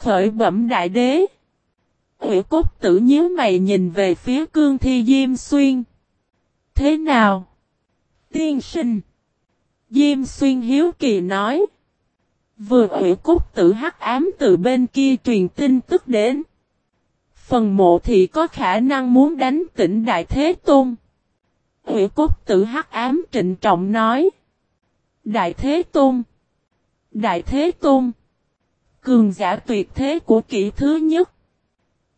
Khởi bẩm đại đế. Hủy cốt tử nhíu mày nhìn về phía cương thi Diêm Xuyên. Thế nào? Tiên sinh. Diêm Xuyên hiếu kỳ nói. Vừa hủy cốt tử hắc ám từ bên kia truyền tin tức đến. Phần mộ thì có khả năng muốn đánh tỉnh Đại Thế Tôn. Hủy cốt tử hắc ám trịnh trọng nói. Đại Thế Tôn. Đại Thế Tôn. Cường giả tuyệt thế của kỷ thứ nhất.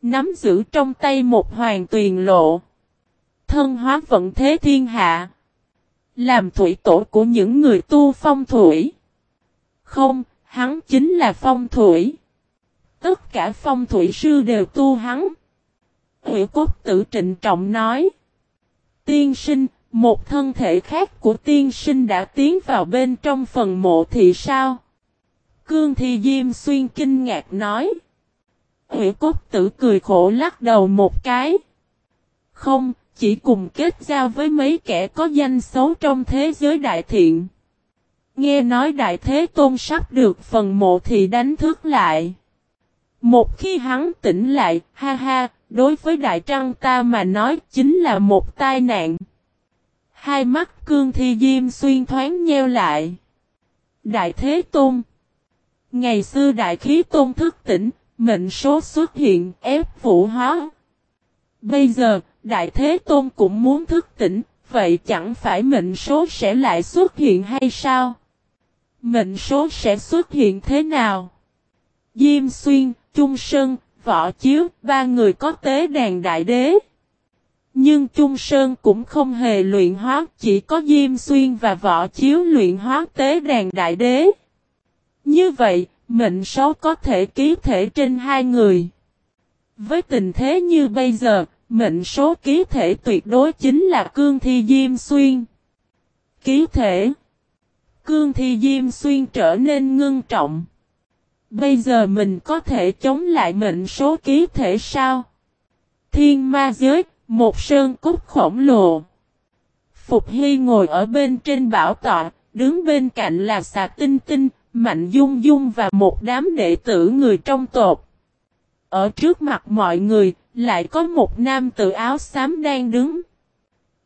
Nắm giữ trong tay một hoàng tuyền lộ. Thân hóa vận thế thiên hạ. Làm thủy tổ của những người tu phong thủy. Không, hắn chính là phong thủy. Tất cả phong thủy sư đều tu hắn. Hữu cốt tử trịnh trọng nói. Tiên sinh, một thân thể khác của tiên sinh đã tiến vào bên trong phần mộ thì sao? Cương Thi Diêm Xuyên kinh ngạc nói. Hủy cốt tử cười khổ lắc đầu một cái. Không, chỉ cùng kết giao với mấy kẻ có danh xấu trong thế giới đại thiện. Nghe nói đại thế tôn sắp được phần mộ thì đánh thức lại. Một khi hắn tỉnh lại, ha ha, đối với đại trăng ta mà nói chính là một tai nạn. Hai mắt cương thi diêm xuyên thoáng nheo lại. Đại thế tôn. Ngày xưa đại khí tôn thức tỉnh, mệnh số xuất hiện ép vũ hóa. Bây giờ, đại thế tôn cũng muốn thức tỉnh, vậy chẳng phải mệnh số sẽ lại xuất hiện hay sao? Mệnh số sẽ xuất hiện thế nào? Diêm xuyên, Trung Sơn, Võ Chiếu, ba người có tế đàn đại đế. Nhưng Trung Sơn cũng không hề luyện hóa, chỉ có Diêm Xuyên và Võ Chiếu luyện hóa tế đàn đại đế. Như vậy, mệnh số có thể ký thể trên hai người. Với tình thế như bây giờ, mệnh số ký thể tuyệt đối chính là Cương Thi Diêm Xuyên. Ký thể Cương Thi Diêm Xuyên trở nên ngưng trọng. Bây giờ mình có thể chống lại mệnh số ký thể sao? Thiên ma giới, một sơn cúc khổng lồ. Phục Hy ngồi ở bên trên bảo tọa, đứng bên cạnh là xà tinh tinh, mạnh dung dung và một đám đệ tử người trong tộc Ở trước mặt mọi người, lại có một nam tự áo xám đang đứng.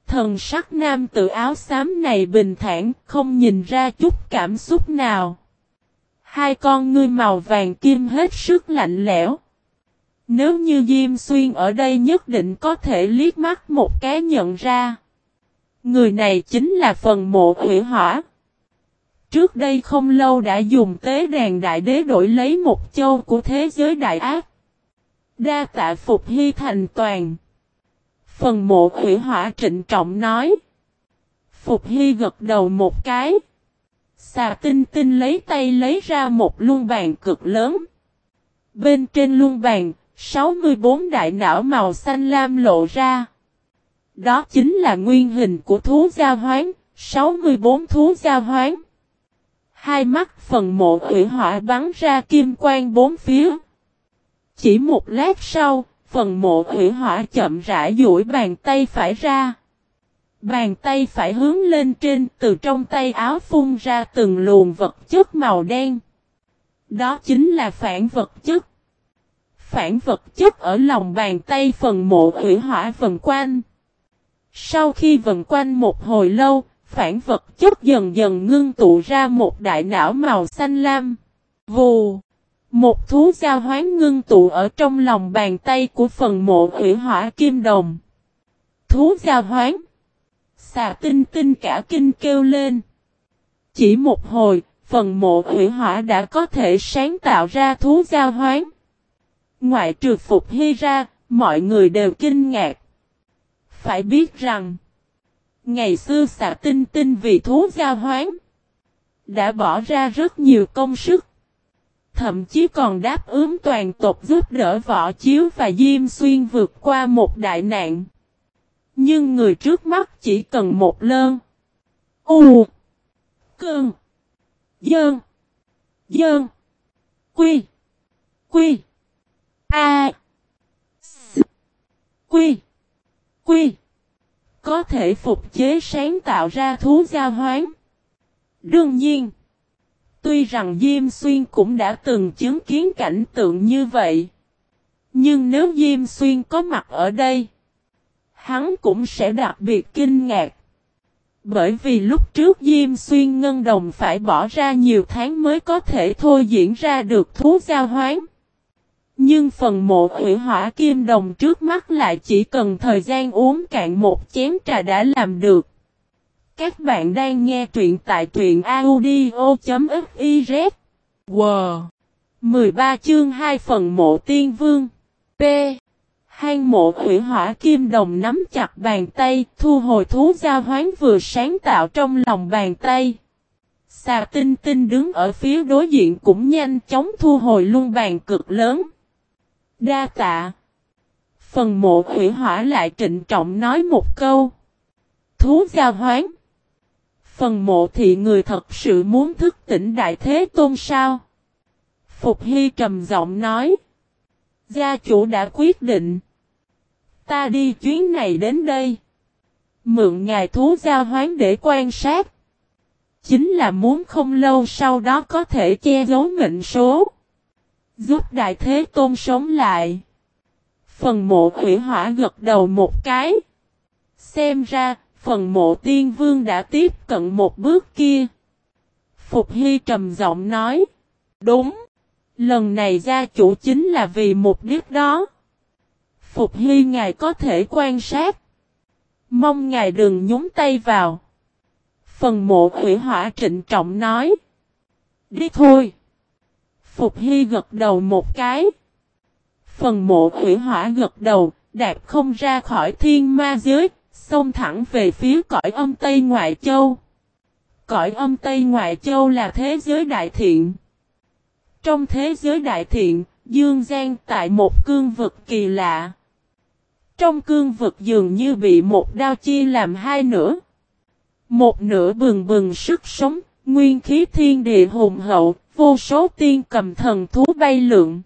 Thần sắc nam tự áo xám này bình thản, không nhìn ra chút cảm xúc nào. Hai con ngươi màu vàng kim hết sức lạnh lẽo. Nếu như Diêm Xuyên ở đây nhất định có thể liếc mắt một cái nhận ra. Người này chính là phần mộ hủy hỏa. Trước đây không lâu đã dùng tế đàn đại đế đổi lấy một châu của thế giới đại ác. Đa tạ Phục Hy thành toàn. Phần mộ hủy hỏa trịnh trọng nói. Phục Hy gật đầu một cái. Xà tinh tinh lấy tay lấy ra một luân bàn cực lớn. Bên trên luân bàn, 64 đại não màu xanh lam lộ ra. Đó chính là nguyên hình của thú gia hoán, 64 thú gia hoán. Hai mắt phần mộ hủy hỏa bắn ra kim quang bốn phía. Chỉ một lát sau, phần mộ hủy hỏa chậm rãi duỗi bàn tay phải ra. Bàn tay phải hướng lên trên từ trong tay áo phun ra từng luồng vật chất màu đen. Đó chính là phản vật chất. Phản vật chất ở lòng bàn tay phần mộ hủy hỏa vần quanh. Sau khi vần quanh một hồi lâu, phản vật chất dần dần ngưng tụ ra một đại não màu xanh lam. Vù! Một thú giao hoán ngưng tụ ở trong lòng bàn tay của phần mộ hủy hỏa kim đồng. Thú giao hoán. Xà tinh tinh cả kinh kêu lên. Chỉ một hồi, phần mộ hủy hỏa đã có thể sáng tạo ra thú giao hoán. Ngoại trừ Phục Hy ra, mọi người đều kinh ngạc. Phải biết rằng, ngày xưa xạ tinh tinh vì thú giao hoán, đã bỏ ra rất nhiều công sức. Thậm chí còn đáp ứng toàn tộc giúp đỡ võ chiếu và Diêm Xuyên vượt qua một đại nạn. Nhưng người trước mắt chỉ cần một lơn. U. Cơn. Dơn. Dơn. Quy. Quy. A. S. Quy. Quy. Có thể phục chế sáng tạo ra thú giao hoán. Đương nhiên. Tuy rằng Diêm Xuyên cũng đã từng chứng kiến cảnh tượng như vậy. Nhưng nếu Diêm Xuyên có mặt ở đây, hắn cũng sẽ đặc biệt kinh ngạc. Bởi vì lúc trước Diêm Xuyên Ngân Đồng phải bỏ ra nhiều tháng mới có thể thôi diễn ra được thú giao hoán. Nhưng phần mộ hủy hỏa kim đồng trước mắt lại chỉ cần thời gian uống cạn một chén trà đã làm được. Các bạn đang nghe truyện tại truyện audio.fiz. Wow! 13 chương 2 phần mộ tiên vương. P. Hang mộ hủy hỏa kim đồng nắm chặt bàn tay, thu hồi thú giao hoán vừa sáng tạo trong lòng bàn tay. Xà tinh tinh đứng ở phía đối diện cũng nhanh chóng thu hồi luôn bàn cực lớn. Đa tạ. Phần mộ hủy hỏa lại trịnh trọng nói một câu. Thú giao hoán. Phần mộ thì người thật sự muốn thức tỉnh đại thế tôn sao? Phục Hy trầm giọng nói. Gia chủ đã quyết định. Ta đi chuyến này đến đây. Mượn ngài thú giao hoán để quan sát. Chính là muốn không lâu sau đó có thể che giấu mệnh số. Giúp đại thế tôn sống lại. Phần mộ hủy hỏa gật đầu một cái. Xem ra, phần mộ tiên vương đã tiếp cận một bước kia. Phục Hy trầm giọng nói. Đúng. Lần này gia chủ chính là vì mục đích đó. Phục Hy ngài có thể quan sát. Mong ngài đừng nhúng tay vào. Phần mộ hủy hỏa trịnh trọng nói. Đi thôi. Phục Hy gật đầu một cái. Phần mộ hủy hỏa gật đầu, đạp không ra khỏi thiên ma giới, xông thẳng về phía cõi âm Tây Ngoại Châu. Cõi âm Tây Ngoại Châu là thế giới đại thiện. Trong thế giới đại thiện, Dương Giang tại một cương vực kỳ lạ. Trong cương vực dường như bị một đao chia làm hai nửa. Một nửa bừng bừng sức sống, nguyên khí thiên địa hùng hậu, vô số tiên cầm thần thú bay lượn.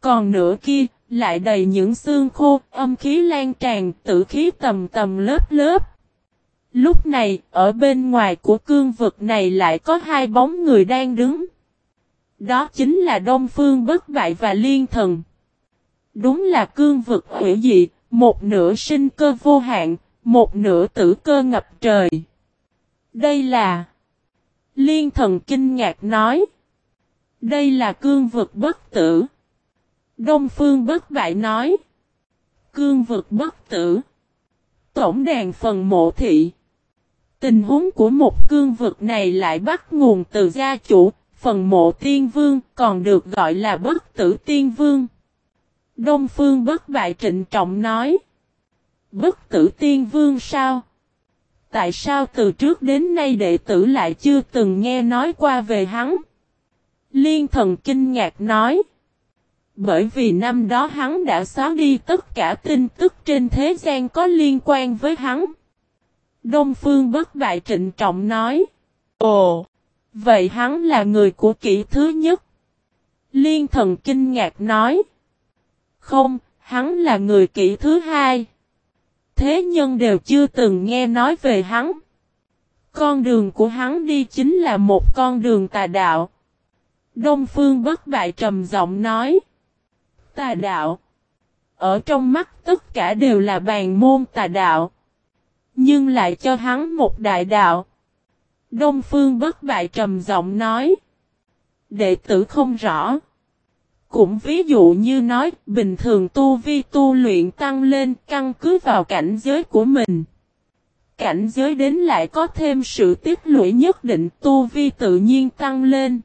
Còn nửa kia, lại đầy những xương khô, âm khí lan tràn, tử khí tầm tầm lớp lớp. Lúc này, ở bên ngoài của cương vực này lại có hai bóng người đang đứng. Đó chính là Đông Phương Bất Bại và Liên Thần. Đúng là cương vực hủy dị, một nửa sinh cơ vô hạn, một nửa tử cơ ngập trời. Đây là... Liên thần kinh ngạc nói. Đây là cương vực bất tử. Đông phương bất bại nói. Cương vực bất tử. Tổng đàn phần mộ thị. Tình huống của một cương vực này lại bắt nguồn từ gia chủ, phần mộ tiên vương, còn được gọi là bất tử tiên vương. Đông phương bất bại trịnh trọng nói. Bất tử tiên vương sao? Tại sao từ trước đến nay đệ tử lại chưa từng nghe nói qua về hắn? Liên thần kinh ngạc nói. Bởi vì năm đó hắn đã xóa đi tất cả tin tức trên thế gian có liên quan với hắn. Đông Phương bất bại trịnh trọng nói. Ồ! Vậy hắn là người của kỷ thứ nhất. Liên thần kinh ngạc nói. Không, hắn là người kỷ thứ hai. Thế nhân đều chưa từng nghe nói về hắn. Con đường của hắn đi chính là một con đường tà đạo. Đông Phương bất bại trầm giọng nói. Tà đạo. Ở trong mắt tất cả đều là bàn môn tà đạo. Nhưng lại cho hắn một đại đạo. Đông Phương bất bại trầm giọng nói. Đệ tử không rõ. Cũng ví dụ như nói, bình thường tu vi tu luyện tăng lên căn cứ vào cảnh giới của mình. Cảnh giới đến lại có thêm sự tiết lũy nhất định tu vi tự nhiên tăng lên.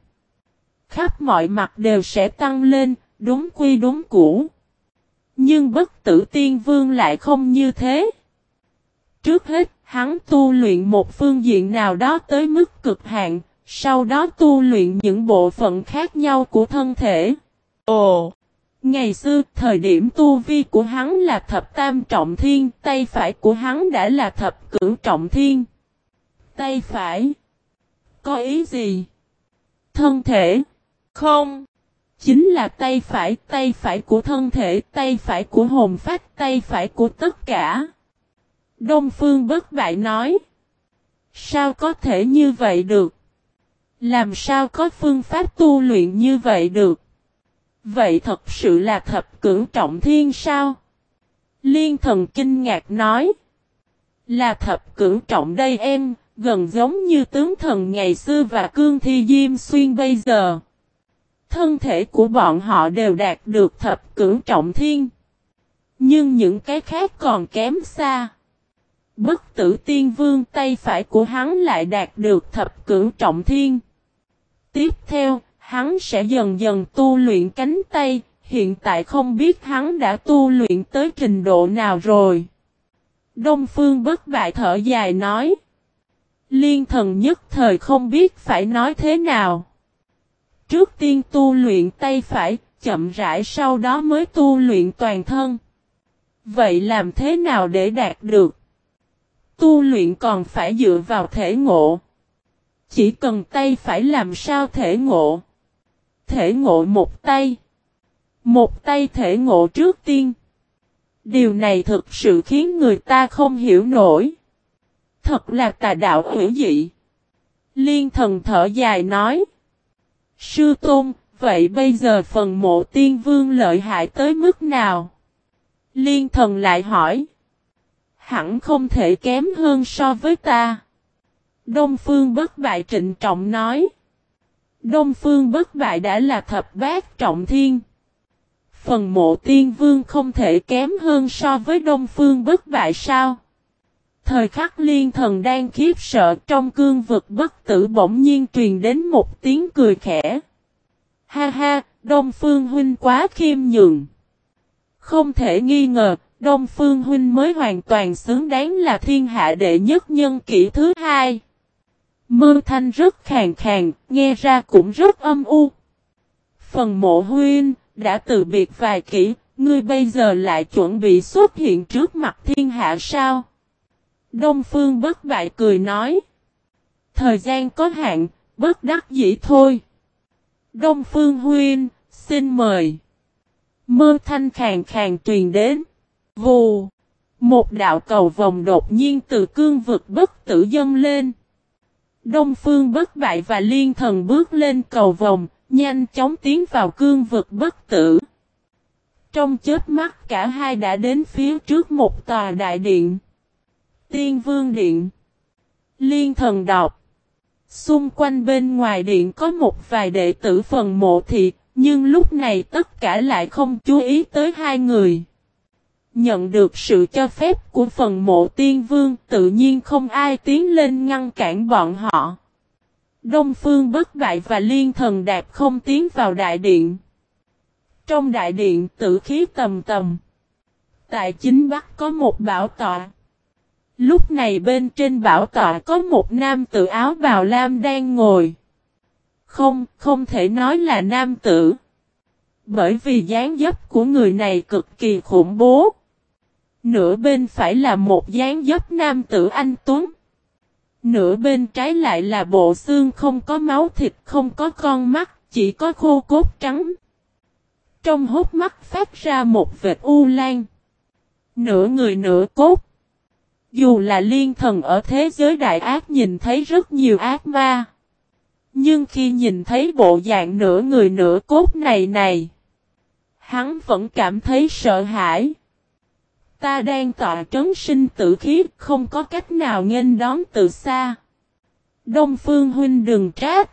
Khắp mọi mặt đều sẽ tăng lên, đúng quy đúng cũ. Nhưng bất tử tiên vương lại không như thế. Trước hết, hắn tu luyện một phương diện nào đó tới mức cực hạn, sau đó tu luyện những bộ phận khác nhau của thân thể. Ồ! Ngày xưa, thời điểm tu vi của hắn là thập tam trọng thiên, tay phải của hắn đã là thập cửu trọng thiên. Tay phải? Có ý gì? Thân thể? Không! Chính là tay phải, tay phải của thân thể, tay phải của hồn phách, tay phải của tất cả. Đông Phương bất bại nói. Sao có thể như vậy được? Làm sao có phương pháp tu luyện như vậy được? Vậy thật sự là thập cưỡng trọng thiên sao? Liên thần kinh ngạc nói. Là thập cưỡng trọng đây em, gần giống như tướng thần ngày xưa và cương thi diêm xuyên bây giờ. Thân thể của bọn họ đều đạt được thập cưỡng trọng thiên. Nhưng những cái khác còn kém xa. Bất tử tiên vương tay phải của hắn lại đạt được thập cưỡng trọng thiên. Tiếp theo, hắn sẽ dần dần tu luyện cánh tay, hiện tại không biết hắn đã tu luyện tới trình độ nào rồi. Đông Phương bất bại thở dài nói. Liên thần nhất thời không biết phải nói thế nào. Trước tiên tu luyện tay phải, chậm rãi sau đó mới tu luyện toàn thân. Vậy làm thế nào để đạt được? Tu luyện còn phải dựa vào thể ngộ. Chỉ cần tay phải làm sao thể ngộ. Thể ngộ một tay. Một tay thể ngộ trước tiên. Điều này thực sự khiến người ta không hiểu nổi. Thật là tà đạo hữu dị. Liên thần thở dài nói. Sư Tôn, vậy bây giờ phần mộ tiên vương lợi hại tới mức nào? Liên thần lại hỏi. Hẳn không thể kém hơn so với ta. Đông Phương bất bại trịnh trọng nói. Đông Phương bất bại đã là thập bát trọng thiên. Phần mộ tiên vương không thể kém hơn so với Đông Phương bất bại sao? Thời khắc liên thần đang khiếp sợ trong cương vực bất tử bỗng nhiên truyền đến một tiếng cười khẽ. Ha ha, Đông Phương huynh quá khiêm nhường. Không thể nghi ngờ, Đông Phương huynh mới hoàn toàn xứng đáng là thiên hạ đệ nhất nhân kỷ thứ hai. Mơ thanh rất khàn khàn, nghe ra cũng rất âm u. Phần mộ Huyên đã từ biệt vài kỷ, ngươi bây giờ lại chuẩn bị xuất hiện trước mặt thiên hạ sao? Đông Phương bất bại cười nói. Thời gian có hạn, bất đắc dĩ thôi. Đông Phương Huyên, xin mời. Mơ thanh khàn khàn truyền đến. Vù. Một đạo cầu vòng đột nhiên từ cương vực bất tử dâng lên. Đông Phương bất bại và liên thần bước lên cầu vòng, nhanh chóng tiến vào cương vực bất tử. Trong chết mắt cả hai đã đến phía trước một tòa đại điện. Tiên Vương Điện Liên thần đọc Xung quanh bên ngoài điện có một vài đệ tử phần mộ thị, nhưng lúc này tất cả lại không chú ý tới hai người. Nhận được sự cho phép của phần mộ tiên vương tự nhiên không ai tiến lên ngăn cản bọn họ. Đông phương bất bại và liên thần đạp không tiến vào đại điện. Trong đại điện tử khí tầm tầm. Tại chính bắc có một bảo tọa. Lúc này bên trên bảo tọa có một nam tử áo bào lam đang ngồi. Không, không thể nói là nam tử. Bởi vì dáng dấp của người này cực kỳ khủng bố. Nửa bên phải là một dáng dấp nam tử anh Tuấn. Nửa bên trái lại là bộ xương không có máu thịt không có con mắt, chỉ có khô cốt trắng. Trong hốt mắt phát ra một vệt u lan. Nửa người nửa cốt. Dù là liên thần ở thế giới đại ác nhìn thấy rất nhiều ác ma. Nhưng khi nhìn thấy bộ dạng nửa người nửa cốt này này. Hắn vẫn cảm thấy sợ hãi. Ta đang tọa trấn sinh tử khí, không có cách nào nghênh đón từ xa. Đông Phương Huynh đừng trách.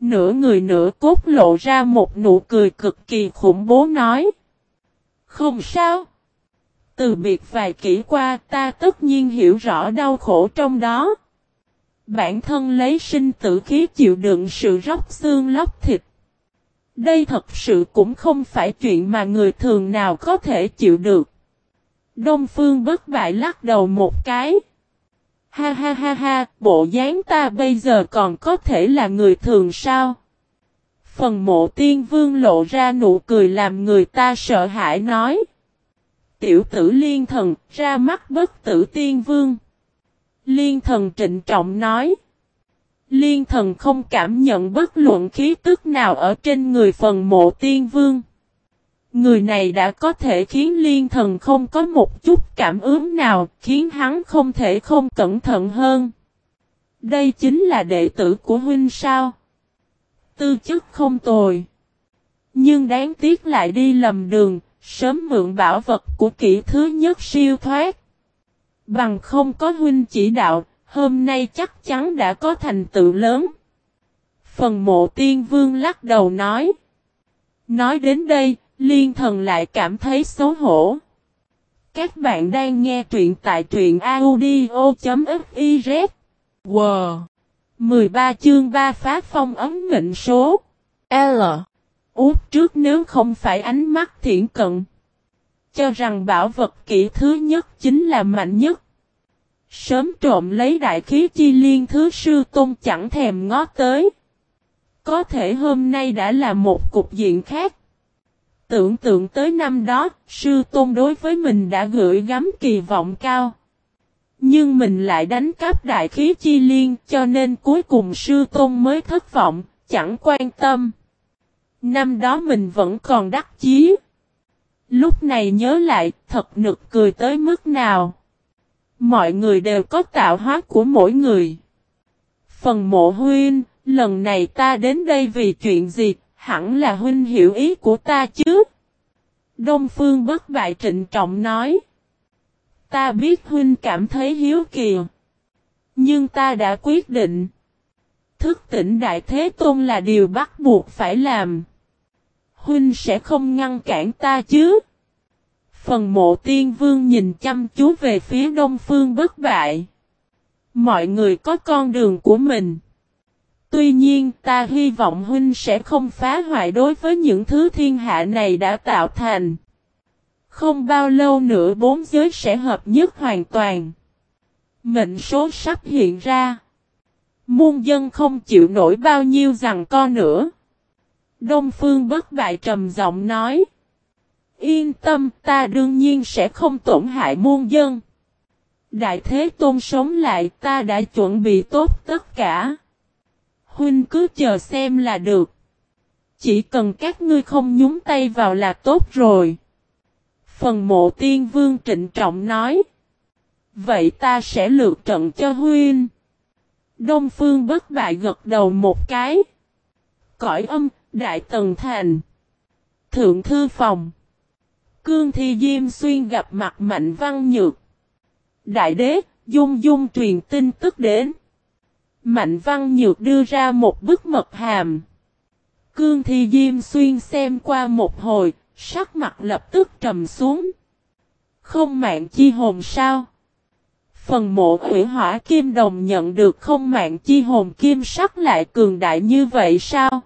Nửa người nửa cốt lộ ra một nụ cười cực kỳ khủng bố nói. Không sao. Từ biệt vài kỷ qua, ta tất nhiên hiểu rõ đau khổ trong đó. Bản thân lấy sinh tử khí chịu đựng sự róc xương lóc thịt. Đây thật sự cũng không phải chuyện mà người thường nào có thể chịu được. Đông Phương bất bại lắc đầu một cái. Ha ha ha ha, bộ dáng ta bây giờ còn có thể là người thường sao? Phần mộ tiên vương lộ ra nụ cười làm người ta sợ hãi nói. Tiểu tử liên thần, ra mắt bất tử tiên vương. Liên thần trịnh trọng nói. Liên thần không cảm nhận bất luận khí tức nào ở trên người phần mộ tiên vương. Người này đã có thể khiến liên thần không có một chút cảm ứng nào, khiến hắn không thể không cẩn thận hơn. Đây chính là đệ tử của huynh sao? Tư chất không tồi. Nhưng đáng tiếc lại đi lầm đường, sớm mượn bảo vật của kỹ thứ nhất siêu thoát. Bằng không có huynh chỉ đạo, hôm nay chắc chắn đã có thành tựu lớn. Phần mộ tiên vương lắc đầu nói. Nói đến đây, liên thần lại cảm thấy xấu hổ. Các bạn đang nghe truyện tại truyện audio.fiz. Wow! 13 chương 3 phá phong ấm mệnh số. L. Út trước nếu không phải ánh mắt thiện cận. Cho rằng bảo vật kỹ thứ nhất chính là mạnh nhất. Sớm trộm lấy đại khí chi liên thứ sư tôn chẳng thèm ngó tới. Có thể hôm nay đã là một cục diện khác. Tưởng tượng tới năm đó, sư tôn đối với mình đã gửi gắm kỳ vọng cao. Nhưng mình lại đánh cắp đại khí chi liên cho nên cuối cùng sư tôn mới thất vọng, chẳng quan tâm. Năm đó mình vẫn còn đắc chí. Lúc này nhớ lại thật nực cười tới mức nào. Mọi người đều có tạo hóa của mỗi người. Phần mộ huyên lần này ta đến đây vì chuyện gì, hẳn là huynh hiểu ý của ta chứ. Đông Phương bất bại trịnh trọng nói. Ta biết huynh cảm thấy hiếu kỳ. Nhưng ta đã quyết định. Thức tỉnh Đại Thế Tôn là điều bắt buộc phải làm. Huynh sẽ không ngăn cản ta chứ. Phần mộ tiên vương nhìn chăm chú về phía đông phương bất bại. Mọi người có con đường của mình. Tuy nhiên, ta hy vọng huynh sẽ không phá hoại đối với những thứ thiên hạ này đã tạo thành. Không bao lâu nữa bốn giới sẽ hợp nhất hoàn toàn. Mệnh số sắp hiện ra. Muôn dân không chịu nổi bao nhiêu rằng co nữa. Đông Phương bất bại trầm giọng nói. Yên tâm, ta đương nhiên sẽ không tổn hại muôn dân. Đại Thế Tôn sống lại, ta đã chuẩn bị tốt tất cả. Huynh cứ chờ xem là được. Chỉ cần các ngươi không nhúng tay vào là tốt rồi. Phần mộ tiên vương trịnh trọng nói. Vậy ta sẽ lượt trận cho Huynh. Đông phương bất bại gật đầu một cái. Cõi âm, đại tần thành. Thượng thư phòng. Cương Thi Diêm Xuyên gặp mặt Mạnh Văn Nhược. Đại đế, dung dung truyền tin tức đến. Mạnh Văn Nhược đưa ra một bức mật hàm. Cương Thi Diêm Xuyên xem qua một hồi, sắc mặt lập tức trầm xuống. Không mạng chi hồn sao? Phần mộ hủy hỏa kim đồng nhận được không mạng chi hồn kim sắc lại cường đại như vậy sao?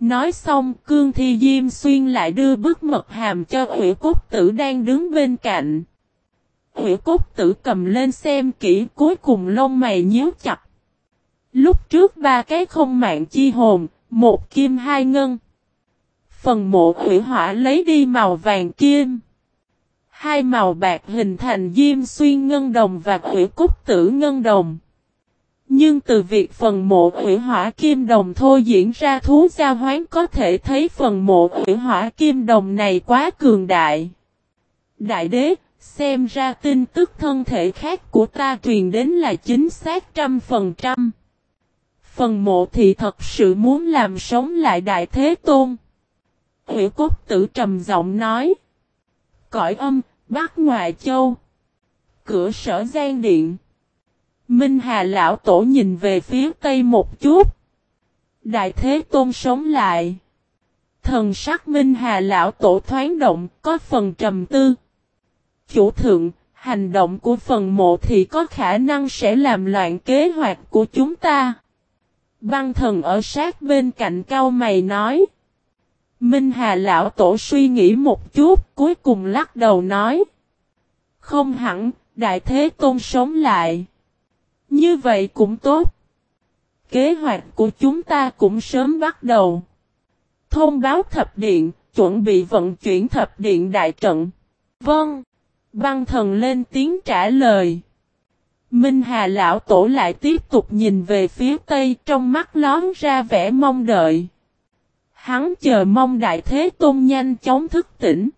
Nói xong cương thi diêm xuyên lại đưa bức mật hàm cho hủy cốt tử đang đứng bên cạnh. Hủy cốt tử cầm lên xem kỹ cuối cùng lông mày nhíu chặt. Lúc trước ba cái không mạng chi hồn, một kim hai ngân. Phần mộ hủy hỏa lấy đi màu vàng kim. Hai màu bạc hình thành diêm xuyên ngân đồng và hủy cúc tử ngân đồng. Nhưng từ việc phần mộ hủy hỏa kim đồng thôi diễn ra thú giao hoán có thể thấy phần mộ hủy hỏa kim đồng này quá cường đại. Đại đế, xem ra tin tức thân thể khác của ta truyền đến là chính xác trăm phần trăm. Phần mộ thì thật sự muốn làm sống lại Đại Thế Tôn. Hủy cốt tử trầm giọng nói. Cõi âm, Bắc Ngoại Châu. Cửa sở gian điện. Minh Hà lão tổ nhìn về phía tây một chút. Đại Thế Tôn sống lại. Thần sắc Minh Hà lão tổ thoáng động, có phần trầm tư. Chủ thượng, hành động của phần mộ thì có khả năng sẽ làm loạn kế hoạch của chúng ta. Băng thần ở sát bên cạnh cao mày nói. Minh Hà lão tổ suy nghĩ một chút, cuối cùng lắc đầu nói. Không hẳn, Đại Thế Tôn sống lại. Như vậy cũng tốt. Kế hoạch của chúng ta cũng sớm bắt đầu. Thông báo thập điện, chuẩn bị vận chuyển thập điện đại trận. Vâng. Băng thần lên tiếng trả lời. Minh Hà lão tổ lại tiếp tục nhìn về phía tây trong mắt lón ra vẻ mong đợi. Hắn chờ mong đại thế tôn nhanh chóng thức tỉnh.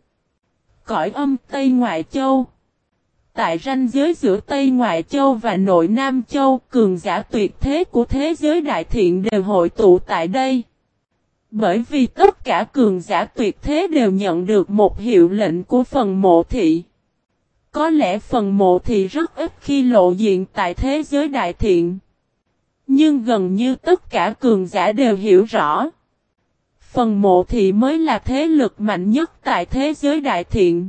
Cõi âm Tây Ngoại Châu. tại ranh giới giữa Tây Ngoại Châu và Nội Nam Châu, cường giả tuyệt thế của thế giới đại thiện đều hội tụ tại đây. Bởi vì tất cả cường giả tuyệt thế đều nhận được một hiệu lệnh của phần mộ thị. Có lẽ phần mộ thị rất ít khi lộ diện tại thế giới đại thiện. Nhưng gần như tất cả cường giả đều hiểu rõ. Phần mộ thị mới là thế lực mạnh nhất tại thế giới đại thiện.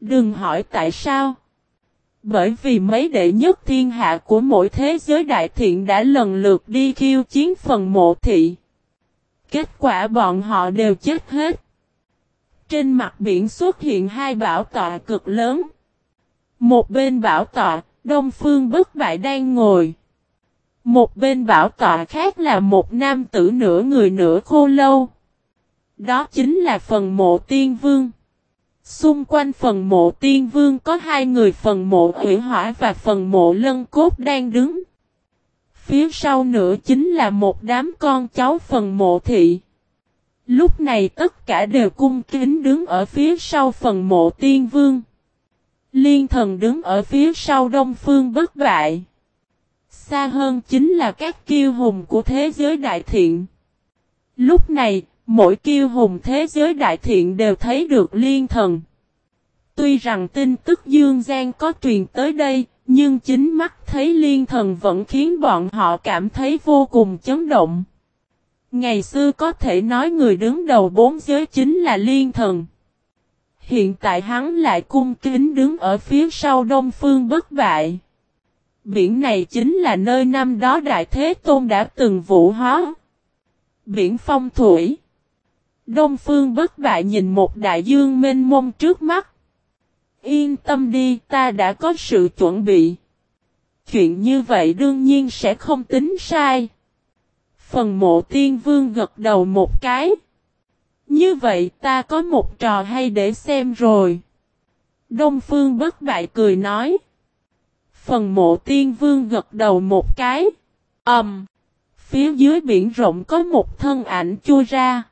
Đừng hỏi tại sao. Bởi vì mấy đệ nhất thiên hạ của mỗi thế giới đại thiện đã lần lượt đi khiêu chiến phần mộ thị. Kết quả bọn họ đều chết hết. Trên mặt biển xuất hiện hai bão tọa cực lớn. Một bên bảo tọa, Đông Phương bất bại đang ngồi. Một bên bảo tọa khác là một nam tử nửa người nửa khô lâu. Đó chính là phần mộ tiên vương. Xung quanh phần mộ tiên vương có hai người phần mộ hủy hỏa và phần mộ lân cốt đang đứng. Phía sau nữa chính là một đám con cháu phần mộ thị. Lúc này tất cả đều cung kính đứng ở phía sau phần mộ tiên vương. Liên thần đứng ở phía sau đông phương bất bại. Xa hơn chính là các kiêu hùng của thế giới đại thiện. Lúc này, mỗi kiêu hùng thế giới đại thiện đều thấy được liên thần. Tuy rằng tin tức Dương Giang có truyền tới đây, nhưng chính mắt thấy liên thần vẫn khiến bọn họ cảm thấy vô cùng chấn động. Ngày xưa có thể nói người đứng đầu bốn giới chính là liên thần. Hiện tại hắn lại cung kính đứng ở phía sau đông phương bất bại. Biển này chính là nơi năm đó Đại Thế Tôn đã từng vũ hóa. Biển phong thủy. Đông phương bất bại nhìn một đại dương mênh mông trước mắt. Yên tâm đi, ta đã có sự chuẩn bị. Chuyện như vậy đương nhiên sẽ không tính sai. Phần mộ tiên vương gật đầu một cái. Như vậy ta có một trò hay để xem rồi. Đông phương bất bại cười nói. Phần mộ tiên vương gật đầu một cái. Ẩm. Um, phía dưới biển rộng có một thân ảnh chui ra.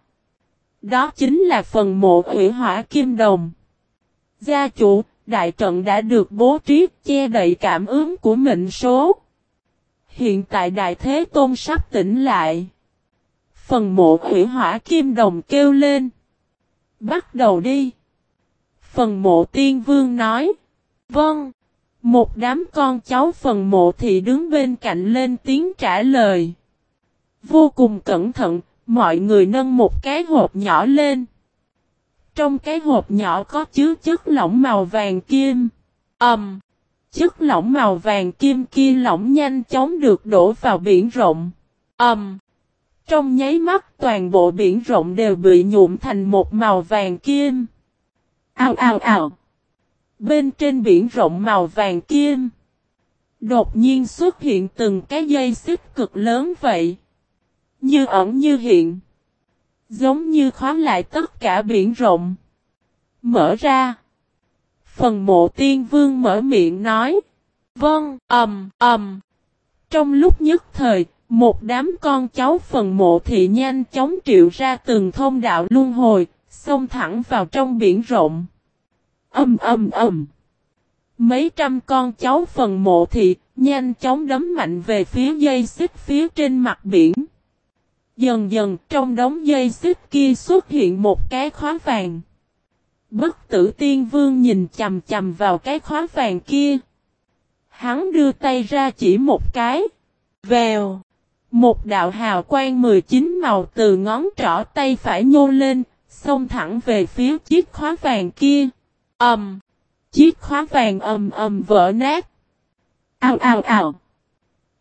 Đó chính là phần mộ hủy hỏa kim đồng. Gia chủ, đại trận đã được bố trí che đậy cảm ứng của mệnh số. Hiện tại đại thế tôn sắp tỉnh lại. Phần mộ hủy hỏa kim đồng kêu lên. Bắt đầu đi. Phần mộ tiên vương nói. Vâng. Một đám con cháu phần mộ thì đứng bên cạnh lên tiếng trả lời. Vô cùng cẩn thận, mọi người nâng một cái hộp nhỏ lên. Trong cái hộp nhỏ có chứa chất lỏng màu vàng kim. Ẩm. Um, chất lỏng màu vàng kim kia lỏng nhanh chóng được đổ vào biển rộng. Ẩm. Um, trong nháy mắt toàn bộ biển rộng đều bị nhuộm thành một màu vàng kim. Ao ao ao. Bên trên biển rộng màu vàng kim. Đột nhiên xuất hiện từng cái dây xích cực lớn vậy. Như ẩn như hiện. Giống như khóa lại tất cả biển rộng. Mở ra. Phần mộ tiên vương mở miệng nói. Vâng, ầm, ầm. Trong lúc nhất thời, một đám con cháu phần mộ thị nhanh chóng triệu ra từng thông đạo luân hồi, xông thẳng vào trong biển rộng. Âm âm âm. Mấy trăm con cháu phần mộ thị nhanh chóng đấm mạnh về phía dây xích phía trên mặt biển. Dần dần trong đống dây xích kia xuất hiện một cái khóa vàng. Bất tử tiên vương nhìn chầm chầm vào cái khóa vàng kia. Hắn đưa tay ra chỉ một cái. Vèo. Một đạo hào quang 19 màu từ ngón trỏ tay phải nhô lên, xông thẳng về phía chiếc khóa vàng kia. Ầm. Um, chiếc khóa vàng ầm ầm vỡ nát. Ao ao ao.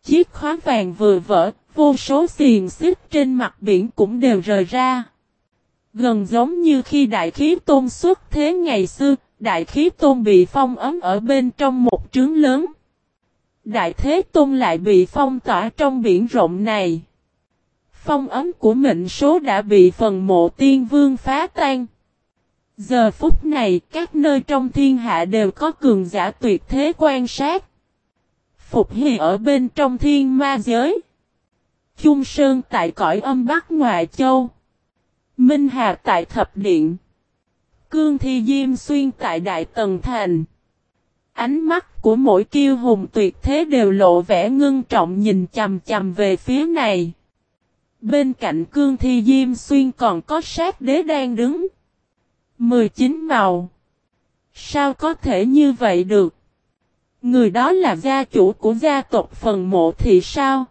Chiếc khóa vàng vừa vỡ, vô số xiềng xích trên mặt biển cũng đều rời ra. Gần giống như khi đại khí tôn xuất thế ngày xưa, đại khí tôn bị phong ấm ở bên trong một trướng lớn. Đại Thế Tôn lại bị phong tỏa trong biển rộng này. Phong ấm của mệnh số đã bị phần mộ tiên vương phá tan. Giờ phút này, các nơi trong thiên hạ đều có cường giả tuyệt thế quan sát. Phục Hy ở bên trong thiên ma giới. Chung Sơn tại cõi âm Bắc Ngoại Châu. Minh Hà tại Thập Điện. Cương Thi Diêm Xuyên tại Đại Tần Thành. Ánh mắt của mỗi kiêu hùng tuyệt thế đều lộ vẻ ngưng trọng nhìn chầm chầm về phía này. Bên cạnh cương thi Diêm Xuyên còn có sát đế đang đứng. 19 màu. Sao có thể như vậy được? Người đó là gia chủ của gia tộc phần mộ thì sao?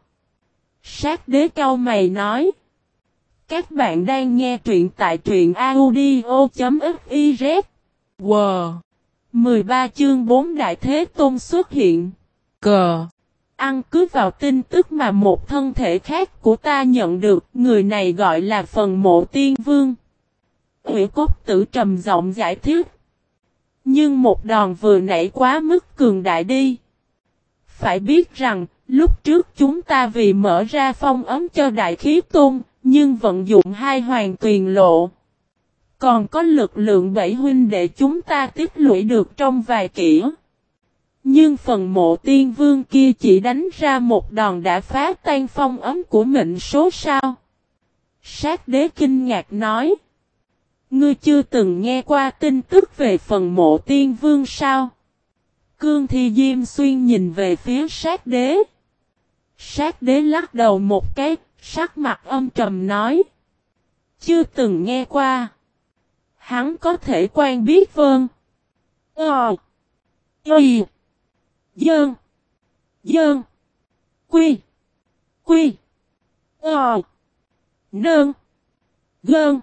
Sát đế cao mày nói. Các bạn đang nghe truyện tại truyện audio.fif. Wow! 13 chương 4 Đại Thế Tôn xuất hiện. Cờ! Ăn cứ vào tin tức mà một thân thể khác của ta nhận được, người này gọi là phần mộ tiên vương. Ủy cốt tử trầm giọng giải thích. Nhưng một đòn vừa nãy quá mức cường đại đi. Phải biết rằng, lúc trước chúng ta vì mở ra phong ấm cho đại khí tôn, nhưng vận dụng hai hoàng tuyền lộ. Còn có lực lượng bảy huynh để chúng ta tiết lũy được trong vài kỷ. Nhưng phần mộ tiên vương kia chỉ đánh ra một đòn đã phá tan phong ấm của mệnh số sao. Sát đế kinh ngạc nói. Ngươi chưa từng nghe qua tin tức về phần mộ tiên vương sao? Cương Thi Diêm Xuyên nhìn về phía sát đế. Sát đế lắc đầu một cái, sắc mặt âm trầm nói. Chưa từng nghe qua. Hắn có thể quan biết vơn. Ờ. Y. Dơn. Dơn. Quy. Quy. Ờ. Nơn. Gơn.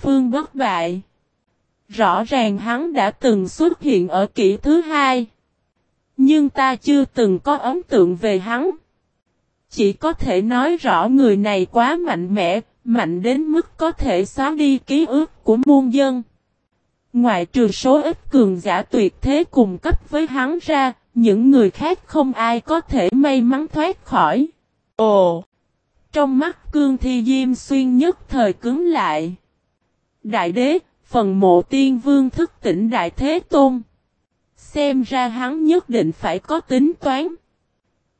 Phương bất bại. Rõ ràng hắn đã từng xuất hiện ở kỷ thứ hai. Nhưng ta chưa từng có ấn tượng về hắn. Chỉ có thể nói rõ người này quá mạnh mẽ, mạnh đến mức có thể xóa đi ký ức của muôn dân. Ngoại trừ số ít cường giả tuyệt thế cùng cấp với hắn ra, những người khác không ai có thể may mắn thoát khỏi. Ồ! Trong mắt cương thi diêm xuyên nhất thời cứng lại. Đại đế, phần mộ tiên vương thức tỉnh đại thế tôn. Xem ra hắn nhất định phải có tính toán.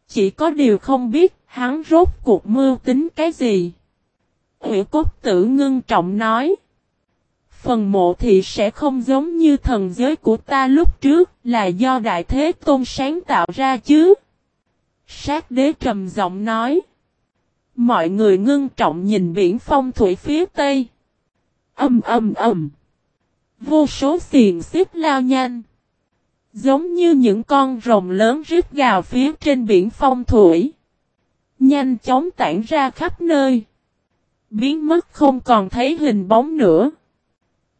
Chỉ có điều không biết hắn rốt cuộc mưu tính cái gì. Hữu cốt tử ngưng trọng nói. Phần mộ thì sẽ không giống như thần giới của ta lúc trước, là do Đại Thế Tôn sáng tạo ra chứ. Sát đế trầm giọng nói. Mọi người ngưng trọng nhìn biển phong thủy phía tây. Âm âm âm. Vô số xiền xếp lao nhanh. Giống như những con rồng lớn rít gào phía trên biển phong thủy. Nhanh chóng tản ra khắp nơi. Biến mất không còn thấy hình bóng nữa.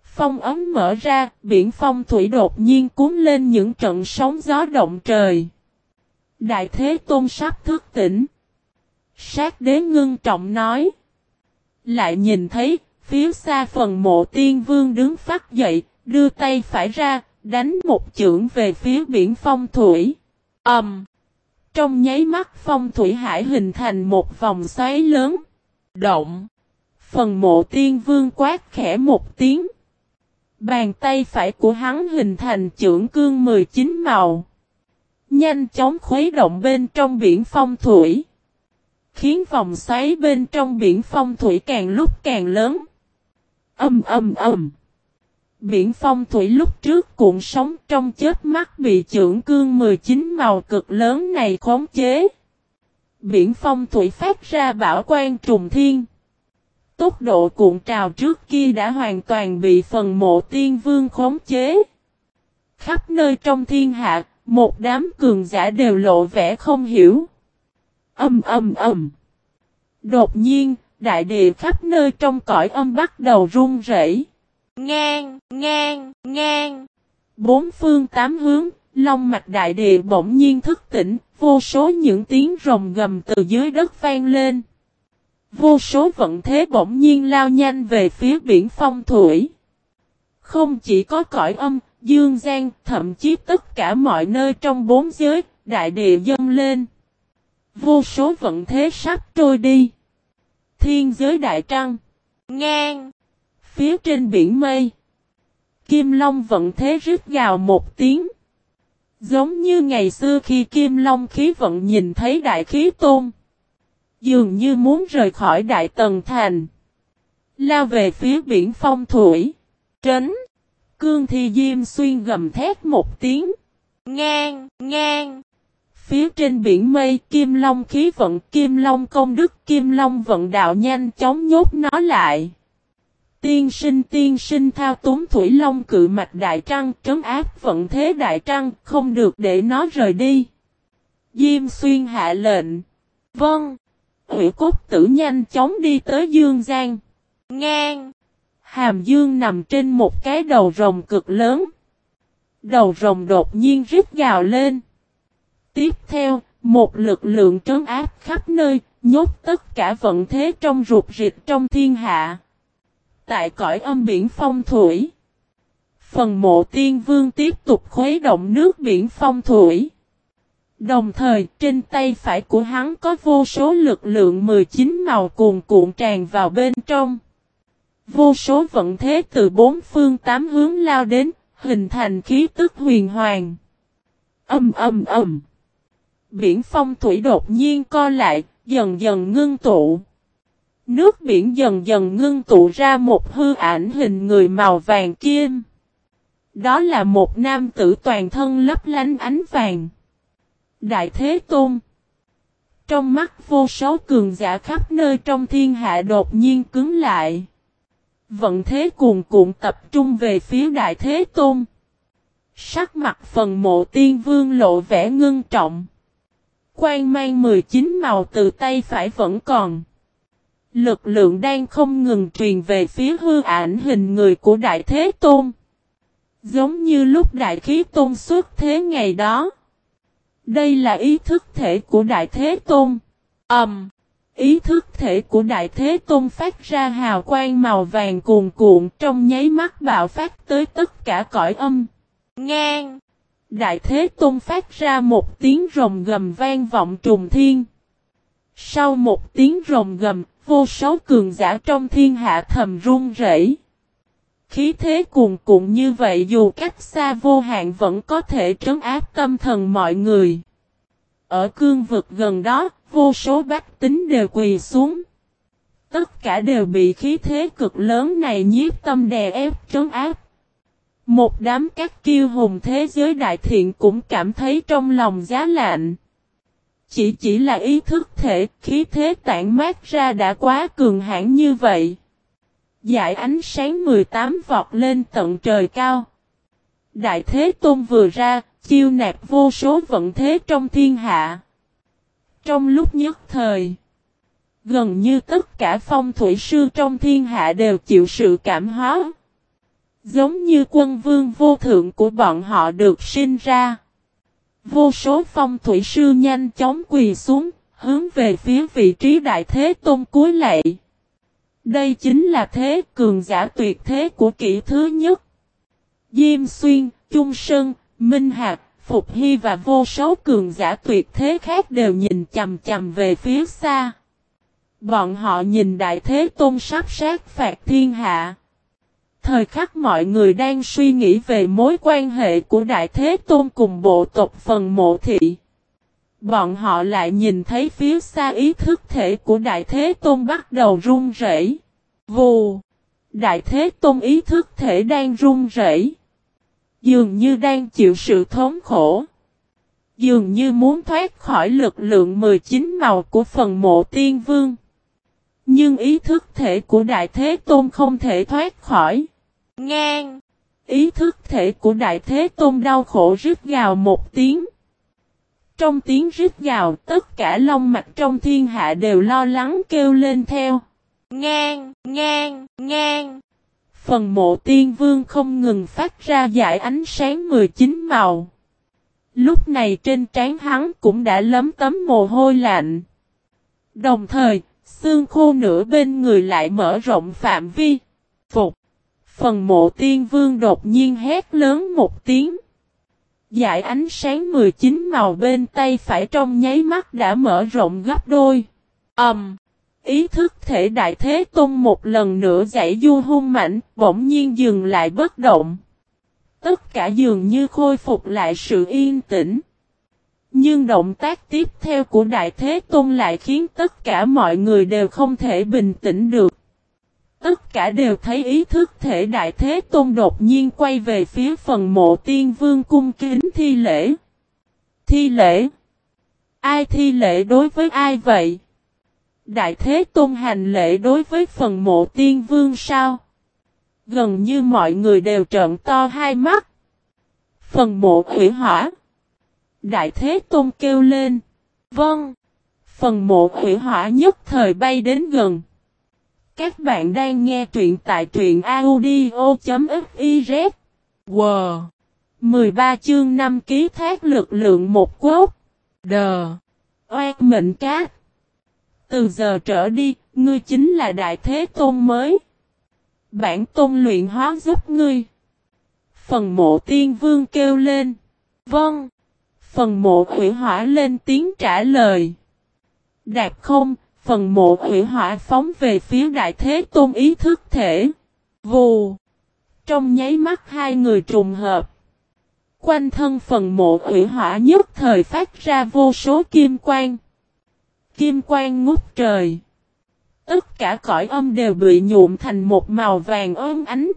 Phong ấm mở ra, biển phong thủy đột nhiên cuốn lên những trận sóng gió động trời. Đại Thế Tôn sắp thức tỉnh. Sát đế ngưng trọng nói. Lại nhìn thấy, phía xa phần mộ tiên vương đứng phát dậy, đưa tay phải ra, đánh một chưởng về phía biển phong thủy. ầm. Um, trong nháy mắt phong thủy hải hình thành một vòng xoáy lớn. Động! Phần mộ tiên vương quát khẽ một tiếng. Bàn tay phải của hắn hình thành chưởng cương 19 màu. Nhanh chóng khuấy động bên trong biển phong thủy. Khiến vòng xoáy bên trong biển phong thủy càng lúc càng lớn. Âm âm âm. Biển phong thủy lúc trước cuộn sóng trong chết mắt bị trưởng cương 19 màu cực lớn này khống chế. Biển phong thủy phát ra bảo quan trùng thiên. Tốc độ cuộn trào trước kia đã hoàn toàn bị phần mộ tiên vương khống chế. Khắp nơi trong thiên hạ, một đám cường giả đều lộ vẻ không hiểu. Âm âm âm. Đột nhiên, đại địa khắp nơi trong cõi âm bắt đầu run rẩy. Ngang, ngang, ngang. Bốn phương tám hướng, long mạch đại địa bỗng nhiên thức tỉnh, vô số những tiếng rồng gầm từ dưới đất vang lên. Vô số vận thế bỗng nhiên lao nhanh về phía biển phong thủy. Không chỉ có cõi âm, dương gian, thậm chí tất cả mọi nơi trong bốn giới, đại địa dâng lên. Vô số vận thế sắp trôi đi. Thiên giới đại trăng. Ngang. Phía trên biển mây. Kim Long vận thế rít gào một tiếng. Giống như ngày xưa khi Kim Long khí vận nhìn thấy đại khí tôn. Dường như muốn rời khỏi đại tần thành. Lao về phía biển phong thủy. Trấn. Cương thi diêm xuyên gầm thét một tiếng. ngang, ngang. Phía trên biển mây Kim Long khí vận Kim Long công đức Kim Long vận đạo nhanh chóng nhốt nó lại. Tiên sinh tiên sinh thao túng Thủy Long cự mạch Đại Trăng trấn áp vận thế Đại Trăng không được để nó rời đi. Diêm xuyên hạ lệnh. Vâng. Hủy cốt tử nhanh chóng đi tới Dương Giang. Ngang. Hàm Dương nằm trên một cái đầu rồng cực lớn. Đầu rồng đột nhiên rít gào lên. Tiếp theo, một lực lượng trấn áp khắp nơi, nhốt tất cả vận thế trong ruột rịt trong thiên hạ. Tại cõi âm biển phong thủy. Phần mộ tiên vương tiếp tục khuấy động nước biển phong thủy. Đồng thời trên tay phải của hắn có vô số lực lượng 19 màu cuồn cuộn tràn vào bên trong. Vô số vận thế từ bốn phương tám hướng lao đến, hình thành khí tức huyền hoàng. Âm âm âm. Biển phong thủy đột nhiên co lại, dần dần ngưng tụ. Nước biển dần dần ngưng tụ ra một hư ảnh hình người màu vàng kim. Đó là một nam tử toàn thân lấp lánh ánh vàng. Đại Thế Tôn Trong mắt vô số cường giả khắp nơi trong thiên hạ đột nhiên cứng lại. Vận thế cuồn cuộn tập trung về phía Đại Thế Tôn. Sắc mặt phần mộ tiên vương lộ vẻ ngưng trọng. Quang mang 19 màu từ tay phải vẫn còn. Lực lượng đang không ngừng truyền về phía hư ảnh hình người của Đại Thế Tôn. Giống như lúc Đại Khí Tôn xuất thế ngày đó. Đây là ý thức thể của Đại Thế Tôn. Ẩm. Um, ý thức thể của Đại Thế Tôn phát ra hào quang màu vàng cuồn cuộn trong nháy mắt bạo phát tới tất cả cõi âm. Ngang. Đại Thế Tôn phát ra một tiếng rồng gầm vang vọng trùng thiên. Sau một tiếng rồng gầm, vô số cường giả trong thiên hạ thầm run rẩy. Khí thế cuồn cuộn như vậy dù cách xa vô hạn vẫn có thể trấn áp tâm thần mọi người. Ở cương vực gần đó, vô số bách tính đều quỳ xuống. Tất cả đều bị khí thế cực lớn này nhiếp tâm đè ép trấn áp. Một đám các kiêu hùng thế giới đại thiện cũng cảm thấy trong lòng giá lạnh. Chỉ chỉ là ý thức thể, khí thế tản mát ra đã quá cường hãn như vậy giải ánh sáng 18 vọt lên tận trời cao. Đại Thế Tôn vừa ra, chiêu nạp vô số vận thế trong thiên hạ. Trong lúc nhất thời, gần như tất cả phong thủy sư trong thiên hạ đều chịu sự cảm hóa. Giống như quân vương vô thượng của bọn họ được sinh ra. Vô số phong thủy sư nhanh chóng quỳ xuống, hướng về phía vị trí đại thế tôn cuối lệ. Đây chính là thế cường giả tuyệt thế của kỷ thứ nhất. Diêm Xuyên, Trung Sơn, Minh Hạc, Phục Hy và vô số cường giả tuyệt thế khác đều nhìn chầm chầm về phía xa. Bọn họ nhìn đại thế tôn sắp sát phạt thiên hạ. Thời khắc mọi người đang suy nghĩ về mối quan hệ của Đại Thế Tôn cùng bộ tộc phần mộ thị. Bọn họ lại nhìn thấy phía xa ý thức thể của Đại Thế Tôn bắt đầu run rẩy. Vù! Đại Thế Tôn ý thức thể đang run rẩy. Dường như đang chịu sự thống khổ. Dường như muốn thoát khỏi lực lượng 19 màu của phần mộ tiên vương. Nhưng ý thức thể của Đại Thế Tôn không thể thoát khỏi. Ngang. Ý thức thể của Đại Thế Tôn đau khổ rít gào một tiếng. Trong tiếng rít gào, tất cả long mạch trong thiên hạ đều lo lắng kêu lên theo. Ngang, ngang, ngang. Phần mộ tiên vương không ngừng phát ra dải ánh sáng 19 màu. Lúc này trên trán hắn cũng đã lấm tấm mồ hôi lạnh. Đồng thời, xương khô nửa bên người lại mở rộng phạm vi. Phục. Phần mộ tiên vương đột nhiên hét lớn một tiếng. Dải ánh sáng 19 màu bên tay phải trong nháy mắt đã mở rộng gấp đôi. Ẩm. Um, ý thức thể đại thế tôn một lần nữa giải du hung mạnh, bỗng nhiên dừng lại bất động. Tất cả dường như khôi phục lại sự yên tĩnh. Nhưng động tác tiếp theo của Đại Thế Tôn lại khiến tất cả mọi người đều không thể bình tĩnh được. Tất cả đều thấy ý thức thể Đại Thế Tôn đột nhiên quay về phía phần mộ tiên vương cung kính thi lễ. Thi lễ? Ai thi lễ đối với ai vậy? Đại Thế Tôn hành lễ đối với phần mộ tiên vương sao? Gần như mọi người đều trợn to hai mắt. Phần mộ hủy hỏa. Đại Thế Tôn kêu lên. Vâng. Phần mộ hủy hỏa nhất thời bay đến gần. Các bạn đang nghe truyện tại truyện audio.fiz. Wow! 13 chương 5 ký thác lực lượng một quốc. Đờ! Oan mệnh cát. Từ giờ trở đi, ngươi chính là đại thế tôn mới. Bản tôn luyện hóa giúp ngươi. Phần mộ tiên vương kêu lên. Vâng. Phần mộ hủy hỏa lên tiếng trả lời. đạt không, phần mộ hủy hỏa phóng về phía đại thế tôn ý thức thể. Vù. Trong nháy mắt hai người trùng hợp. Quanh thân phần mộ hủy hỏa nhất thời phát ra vô số kim quang. Kim quang ngút trời. Tất cả cõi âm đều bị nhuộm thành một màu vàng ôm ánh.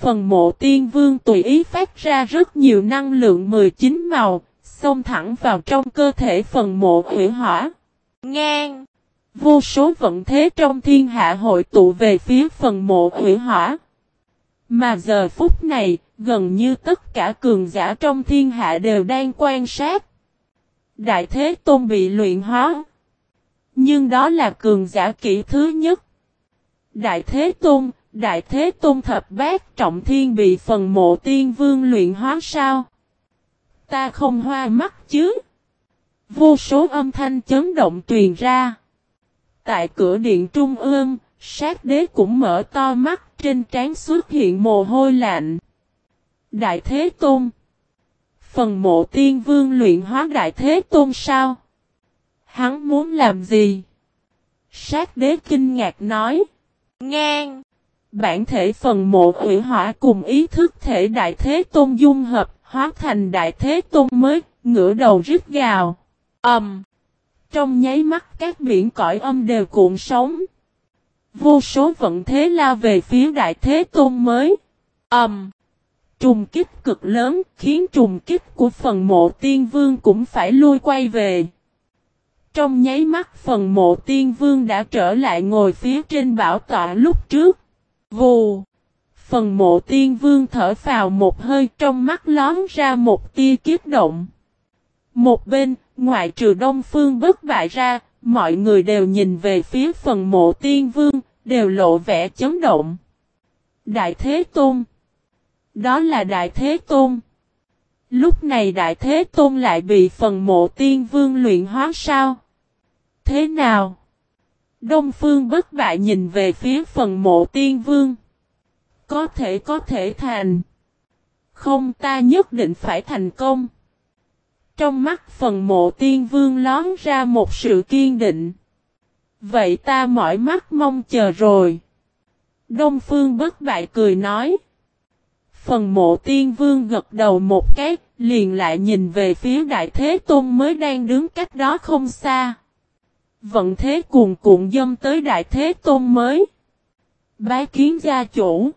Phần mộ tiên vương tùy ý phát ra rất nhiều năng lượng 19 màu, xông thẳng vào trong cơ thể phần mộ hủy hỏa. Ngang! Vô số vận thế trong thiên hạ hội tụ về phía phần mộ hủy hỏa. Mà giờ phút này, gần như tất cả cường giả trong thiên hạ đều đang quan sát. Đại Thế Tôn bị luyện hóa. Nhưng đó là cường giả kỹ thứ nhất. Đại Thế Tôn, Đại Thế Tôn thập bát trọng thiên bị phần mộ tiên vương luyện hóa sao? Ta không hoa mắt chứ? Vô số âm thanh chấn động truyền ra. Tại cửa điện trung ương, sát đế cũng mở to mắt trên trán xuất hiện mồ hôi lạnh. Đại Thế Tôn Phần mộ tiên vương luyện hóa Đại Thế Tôn sao? Hắn muốn làm gì? Sát đế kinh ngạc nói. Ngang! Bản thể phần mộ hủy hỏa cùng ý thức thể Đại Thế Tôn dung hợp, hóa thành Đại Thế Tôn mới, ngửa đầu rít gào. Ẩm! Um, trong nháy mắt các biển cõi âm đều cuộn sóng. Vô số vận thế lao về phía Đại Thế Tôn mới. Ẩm! Um, trùng kích cực lớn khiến trùng kích của phần mộ tiên vương cũng phải lui quay về. Trong nháy mắt phần mộ tiên vương đã trở lại ngồi phía trên bảo tọa lúc trước. Vù! Phần mộ tiên vương thở vào một hơi trong mắt lón ra một tia kiếp động. Một bên, ngoại trừ đông phương bất bại ra, mọi người đều nhìn về phía phần mộ tiên vương, đều lộ vẻ chấn động. Đại Thế Tôn Đó là Đại Thế Tôn. Lúc này Đại Thế Tôn lại bị phần mộ tiên vương luyện hóa sao? Thế nào? Đông phương bất bại nhìn về phía phần mộ tiên vương. Có thể có thể thành. Không ta nhất định phải thành công. Trong mắt phần mộ tiên vương lón ra một sự kiên định. Vậy ta mỏi mắt mong chờ rồi. Đông phương bất bại cười nói. Phần mộ tiên vương gật đầu một cái, liền lại nhìn về phía đại thế tôn mới đang đứng cách đó không xa. Vận thế cuồn cuộn dâm tới đại thế tôn mới. Bái kiến gia chủ.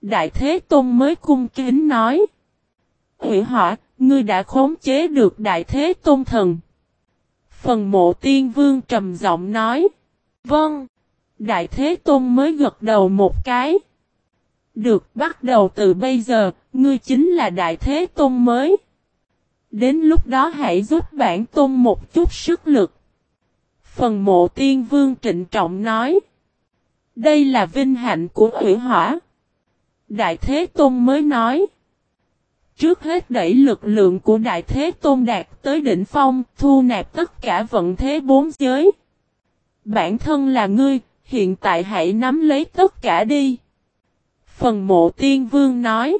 Đại thế tôn mới cung kính nói. Hủy hỏa, ngươi đã khống chế được đại thế tôn thần. Phần mộ tiên vương trầm giọng nói. Vâng. Đại thế tôn mới gật đầu một cái. Được bắt đầu từ bây giờ, ngươi chính là đại thế tôn mới. Đến lúc đó hãy giúp bản tôn một chút sức lực. Phần mộ tiên vương trịnh trọng nói. Đây là vinh hạnh của hủy hỏa. Đại Thế Tôn mới nói. Trước hết đẩy lực lượng của Đại Thế Tôn đạt tới đỉnh phong, thu nạp tất cả vận thế bốn giới. Bản thân là ngươi, hiện tại hãy nắm lấy tất cả đi. Phần mộ tiên vương nói.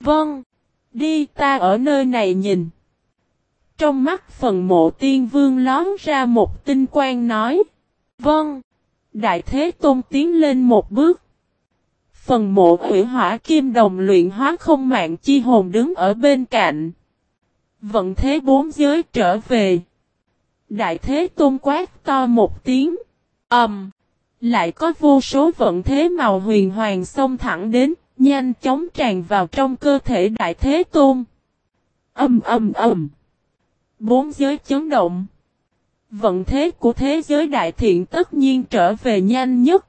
Vâng, đi ta ở nơi này nhìn. Trong mắt phần mộ tiên vương lón ra một tinh quang nói. Vâng. Đại Thế Tôn tiến lên một bước. Phần mộ hủy hỏa kim đồng luyện hóa không mạng chi hồn đứng ở bên cạnh. Vận thế bốn giới trở về. Đại Thế Tôn quát to một tiếng. Ẩm. Um, lại có vô số vận thế màu huyền hoàng xông thẳng đến, nhanh chóng tràn vào trong cơ thể Đại Thế Tôn. Âm âm âm. Bốn giới chấn động. Vận thế của thế giới đại thiện tất nhiên trở về nhanh nhất.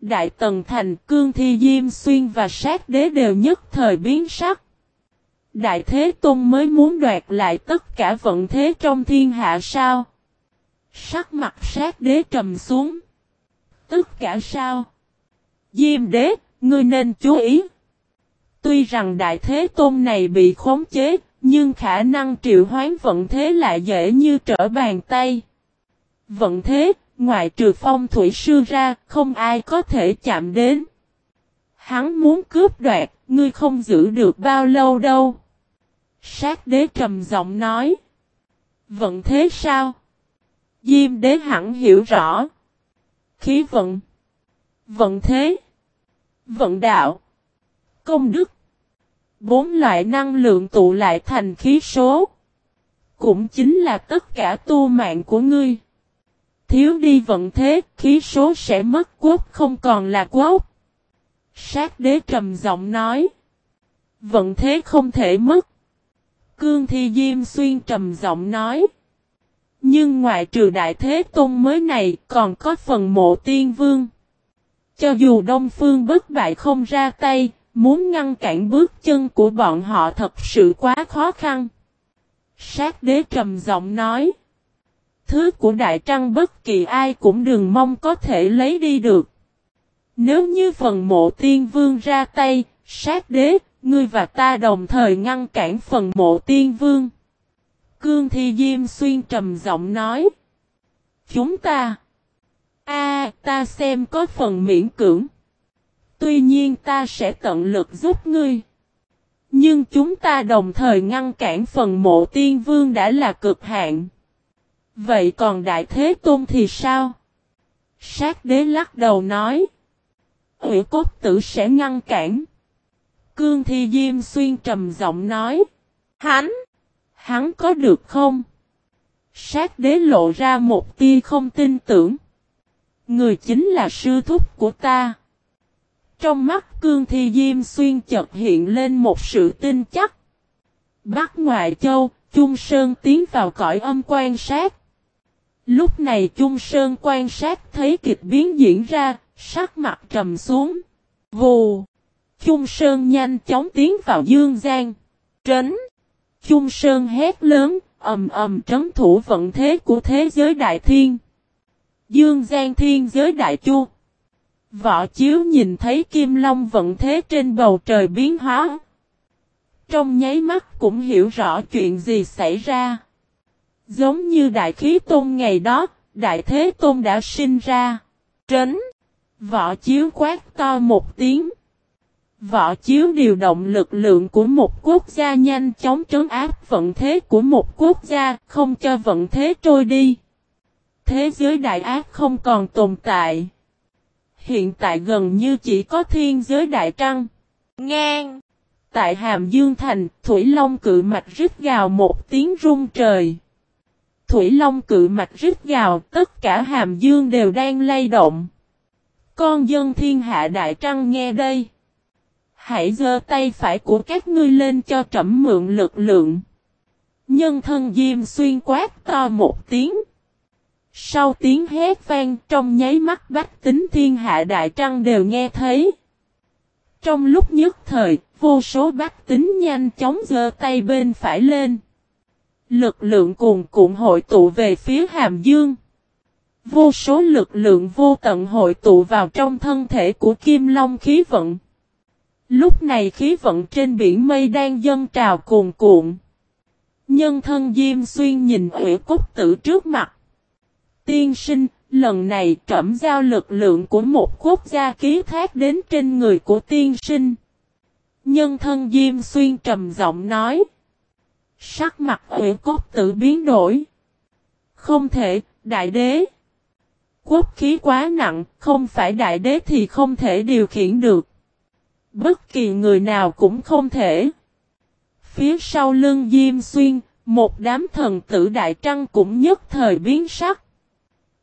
Đại Tần Thành, Cương Thi Diêm Xuyên và sát đế đều nhất thời biến sắc. Đại Thế Tôn mới muốn đoạt lại tất cả vận thế trong thiên hạ sao? Sắc mặt sát đế trầm xuống. Tất cả sao? Diêm đế, ngươi nên chú ý. Tuy rằng Đại Thế Tôn này bị khống chế, nhưng khả năng triệu hoán vận thế lại dễ như trở bàn tay. Vận thế, ngoại trừ phong thủy sư ra, không ai có thể chạm đến. Hắn muốn cướp đoạt, ngươi không giữ được bao lâu đâu. Sát đế trầm giọng nói. Vận thế sao? Diêm đế hẳn hiểu rõ. Khí vận. Vận thế. Vận đạo. Công đức. Bốn loại năng lượng tụ lại thành khí số. Cũng chính là tất cả tu mạng của ngươi. Thiếu đi vận thế, khí số sẽ mất quốc không còn là quốc. Sát đế trầm giọng nói. Vận thế không thể mất. Cương Thi Diêm Xuyên trầm giọng nói. Nhưng ngoại trừ Đại Thế Tôn mới này còn có phần mộ tiên vương. Cho dù Đông Phương bất bại không ra tay, muốn ngăn cản bước chân của bọn họ thật sự quá khó khăn. Sát đế trầm giọng nói. Thứ của Đại Trăng bất kỳ ai cũng đừng mong có thể lấy đi được. Nếu như phần mộ tiên vương ra tay, sát đế, ngươi và ta đồng thời ngăn cản phần mộ tiên vương. Cương Thi Diêm Xuyên trầm giọng nói. Chúng ta. a ta xem có phần miễn cưỡng. Tuy nhiên ta sẽ tận lực giúp ngươi. Nhưng chúng ta đồng thời ngăn cản phần mộ tiên vương đã là cực hạn. Vậy còn Đại Thế Tôn thì sao? Sát đế lắc đầu nói. Hủy cốt tử sẽ ngăn cản. Cương Thi Diêm Xuyên trầm giọng nói. Hắn! Hắn có được không? Sát đế lộ ra một tia không tin tưởng. Người chính là sư thúc của ta. Trong mắt cương thi diêm xuyên chợt hiện lên một sự tin chắc. Bắc ngoại châu, Trung Sơn tiến vào cõi âm quan sát. Lúc này Trung Sơn quan sát thấy kịch biến diễn ra, sắc mặt trầm xuống. Vù! Trung Sơn nhanh chóng tiến vào Dương Giang. Trấn! Trung Sơn hét lớn, ầm ầm trấn thủ vận thế của thế giới đại thiên. Dương Giang thiên giới đại chu. Võ chiếu nhìn thấy kim long vận thế trên bầu trời biến hóa. Trong nháy mắt cũng hiểu rõ chuyện gì xảy ra. Giống như đại khí tôn ngày đó, đại thế tôn đã sinh ra. Trấn. Võ chiếu quát to một tiếng. Võ chiếu điều động lực lượng của một quốc gia nhanh chóng trấn áp vận thế của một quốc gia, không cho vận thế trôi đi. Thế giới đại ác không còn tồn tại. Hiện tại gần như chỉ có thiên giới đại trăng. Ngang. Tại Hàm Dương Thành, Thủy Long cự mạch rít gào một tiếng rung trời. Thủy Long cự mạch rít gào, tất cả Hàm Dương đều đang lay động. Con dân thiên hạ đại trăng nghe đây. Hãy giơ tay phải của các ngươi lên cho trẫm mượn lực lượng. Nhân thân Diêm xuyên quát to một tiếng. Sau tiếng hét vang trong nháy mắt bách tính thiên hạ đại trăng đều nghe thấy. Trong lúc nhất thời, vô số bách tính nhanh chóng giơ tay bên phải lên. Lực lượng cuồn cuộn hội tụ về phía Hàm Dương. Vô số lực lượng vô tận hội tụ vào trong thân thể của Kim Long khí vận. Lúc này khí vận trên biển mây đang dâng trào cuồn cuộn. Nhân thân Diêm Xuyên nhìn ủy cốt tử trước mặt. Tiên sinh, lần này trẩm giao lực lượng của một quốc gia ký thác đến trên người của tiên sinh. Nhân thân Diêm Xuyên trầm giọng nói. Sắc mặt huyện cốt tự biến đổi. Không thể, đại đế. Quốc khí quá nặng, không phải đại đế thì không thể điều khiển được. Bất kỳ người nào cũng không thể. Phía sau lưng Diêm Xuyên, một đám thần tử đại trăng cũng nhất thời biến sắc.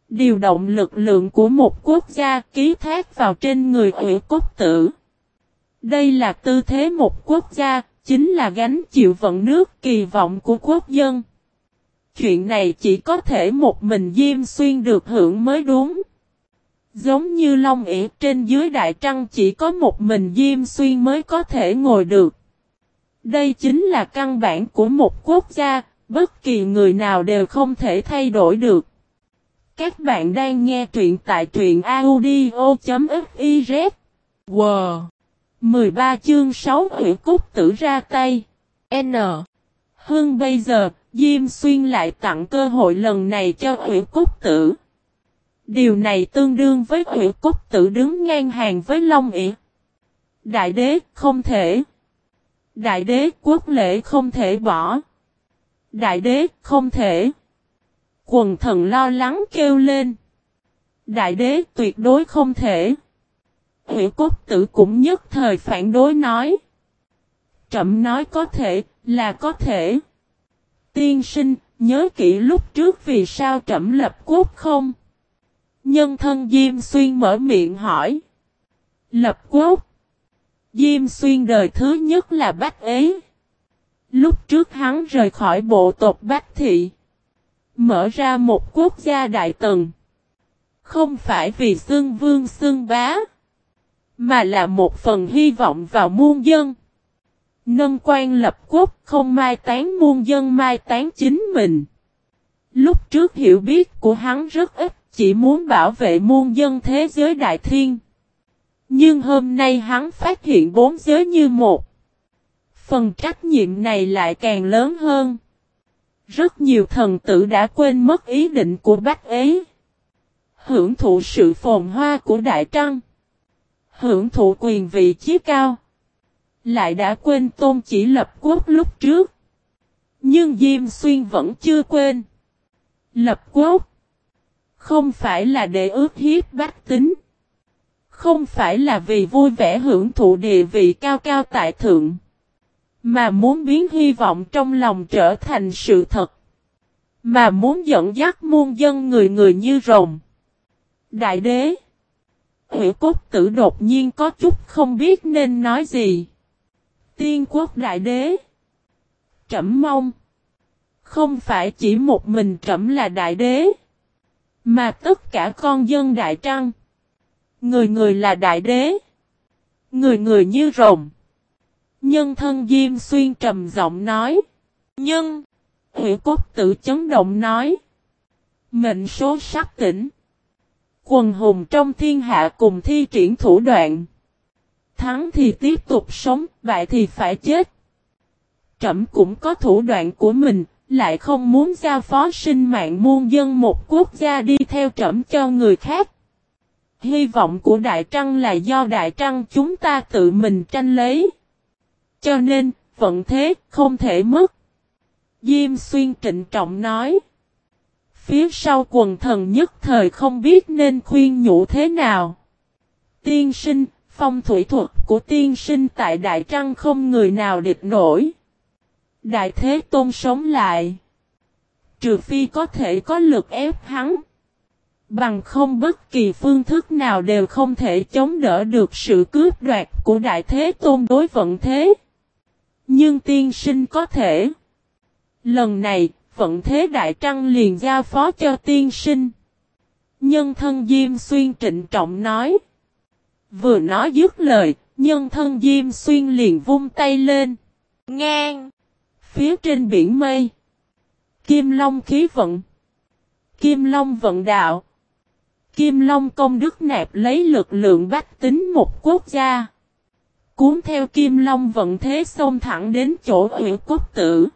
Điều động lực lượng của một quốc gia ký thác vào trên người ủy cốt tử. Đây là tư thế một quốc gia, chính là gánh chịu vận nước kỳ vọng của quốc dân. Chuyện này chỉ có thể một mình Diêm Xuyên được hưởng mới đúng. Giống như Long ỉ trên dưới đại trăng chỉ có một mình Diêm Xuyên mới có thể ngồi được. Đây chính là căn bản của một quốc gia, bất kỳ người nào đều không thể thay đổi được. Các bạn đang nghe truyện tại truyện audio.fif. Wow! 13 chương 6 Hủy Cúc Tử ra tay. N. Hương bây giờ, Diêm Xuyên lại tặng cơ hội lần này cho Hủy Cúc Tử. Điều này tương đương với Hủy Cúc Tử đứng ngang hàng với Long ỉ. Đại đế không thể. Đại đế quốc lễ không thể bỏ. Đại đế không thể. Quần thần lo lắng kêu lên. Đại đế tuyệt đối không thể. Hủy cốt tử cũng nhất thời phản đối nói. Trậm nói có thể, là có thể. Tiên sinh, nhớ kỹ lúc trước vì sao trẫm lập quốc không? Nhân thân Diêm Xuyên mở miệng hỏi. Lập quốc. Diêm Xuyên đời thứ nhất là Bách Ế. Lúc trước hắn rời khỏi bộ tộc Bách Thị. Mở ra một quốc gia đại tần. Không phải vì xương vương xương bá. Mà là một phần hy vọng vào muôn dân. Nâng quan lập quốc không mai tán muôn dân mai tán chính mình. Lúc trước hiểu biết của hắn rất ít, chỉ muốn bảo vệ muôn dân thế giới đại thiên. Nhưng hôm nay hắn phát hiện bốn giới như một. Phần trách nhiệm này lại càng lớn hơn. Rất nhiều thần tử đã quên mất ý định của bác ấy. Hưởng thụ sự phồn hoa của Đại Trăng. Hưởng thụ quyền vị chí cao. Lại đã quên tôn chỉ lập quốc lúc trước. Nhưng Diêm Xuyên vẫn chưa quên. Lập quốc. Không phải là để ước hiếp bách tính. Không phải là vì vui vẻ hưởng thụ địa vị cao cao tại thượng. Mà muốn biến hy vọng trong lòng trở thành sự thật. Mà muốn dẫn dắt muôn dân người người như rồng. Đại đế. Hữu cốt tử đột nhiên có chút không biết nên nói gì. Tiên quốc đại đế. Trẩm mong. Không phải chỉ một mình trẩm là đại đế. Mà tất cả con dân đại trăng. Người người là đại đế. Người người như rồng. Nhân thân Diêm Xuyên trầm giọng nói. Nhân. Hữu cốt tự chấn động nói. Mệnh số sắc tỉnh. Quần hùng trong thiên hạ cùng thi triển thủ đoạn. Thắng thì tiếp tục sống, bại thì phải chết. Trẩm cũng có thủ đoạn của mình, lại không muốn giao phó sinh mạng muôn dân một quốc gia đi theo trẩm cho người khác. Hy vọng của Đại Trăng là do Đại Trăng chúng ta tự mình tranh lấy. Cho nên, vận thế không thể mất. Diêm xuyên trịnh trọng nói. Phía sau quần thần nhất thời không biết nên khuyên nhủ thế nào. Tiên sinh, phong thủy thuật của tiên sinh tại Đại Trăng không người nào địch nổi. Đại Thế Tôn sống lại. Trừ phi có thể có lực ép hắn. Bằng không bất kỳ phương thức nào đều không thể chống đỡ được sự cướp đoạt của Đại Thế Tôn đối vận thế. Nhưng tiên sinh có thể. Lần này, vận thế Đại Trăng liền giao phó cho tiên sinh. Nhân thân Diêm Xuyên trịnh trọng nói. Vừa nói dứt lời, nhân thân Diêm Xuyên liền vung tay lên. Ngang! Phía trên biển mây. Kim Long khí vận. Kim Long vận đạo. Kim Long công đức nạp lấy lực lượng bách tính một quốc gia. Cuốn theo Kim Long vận thế xông thẳng đến chỗ ủy quốc tử.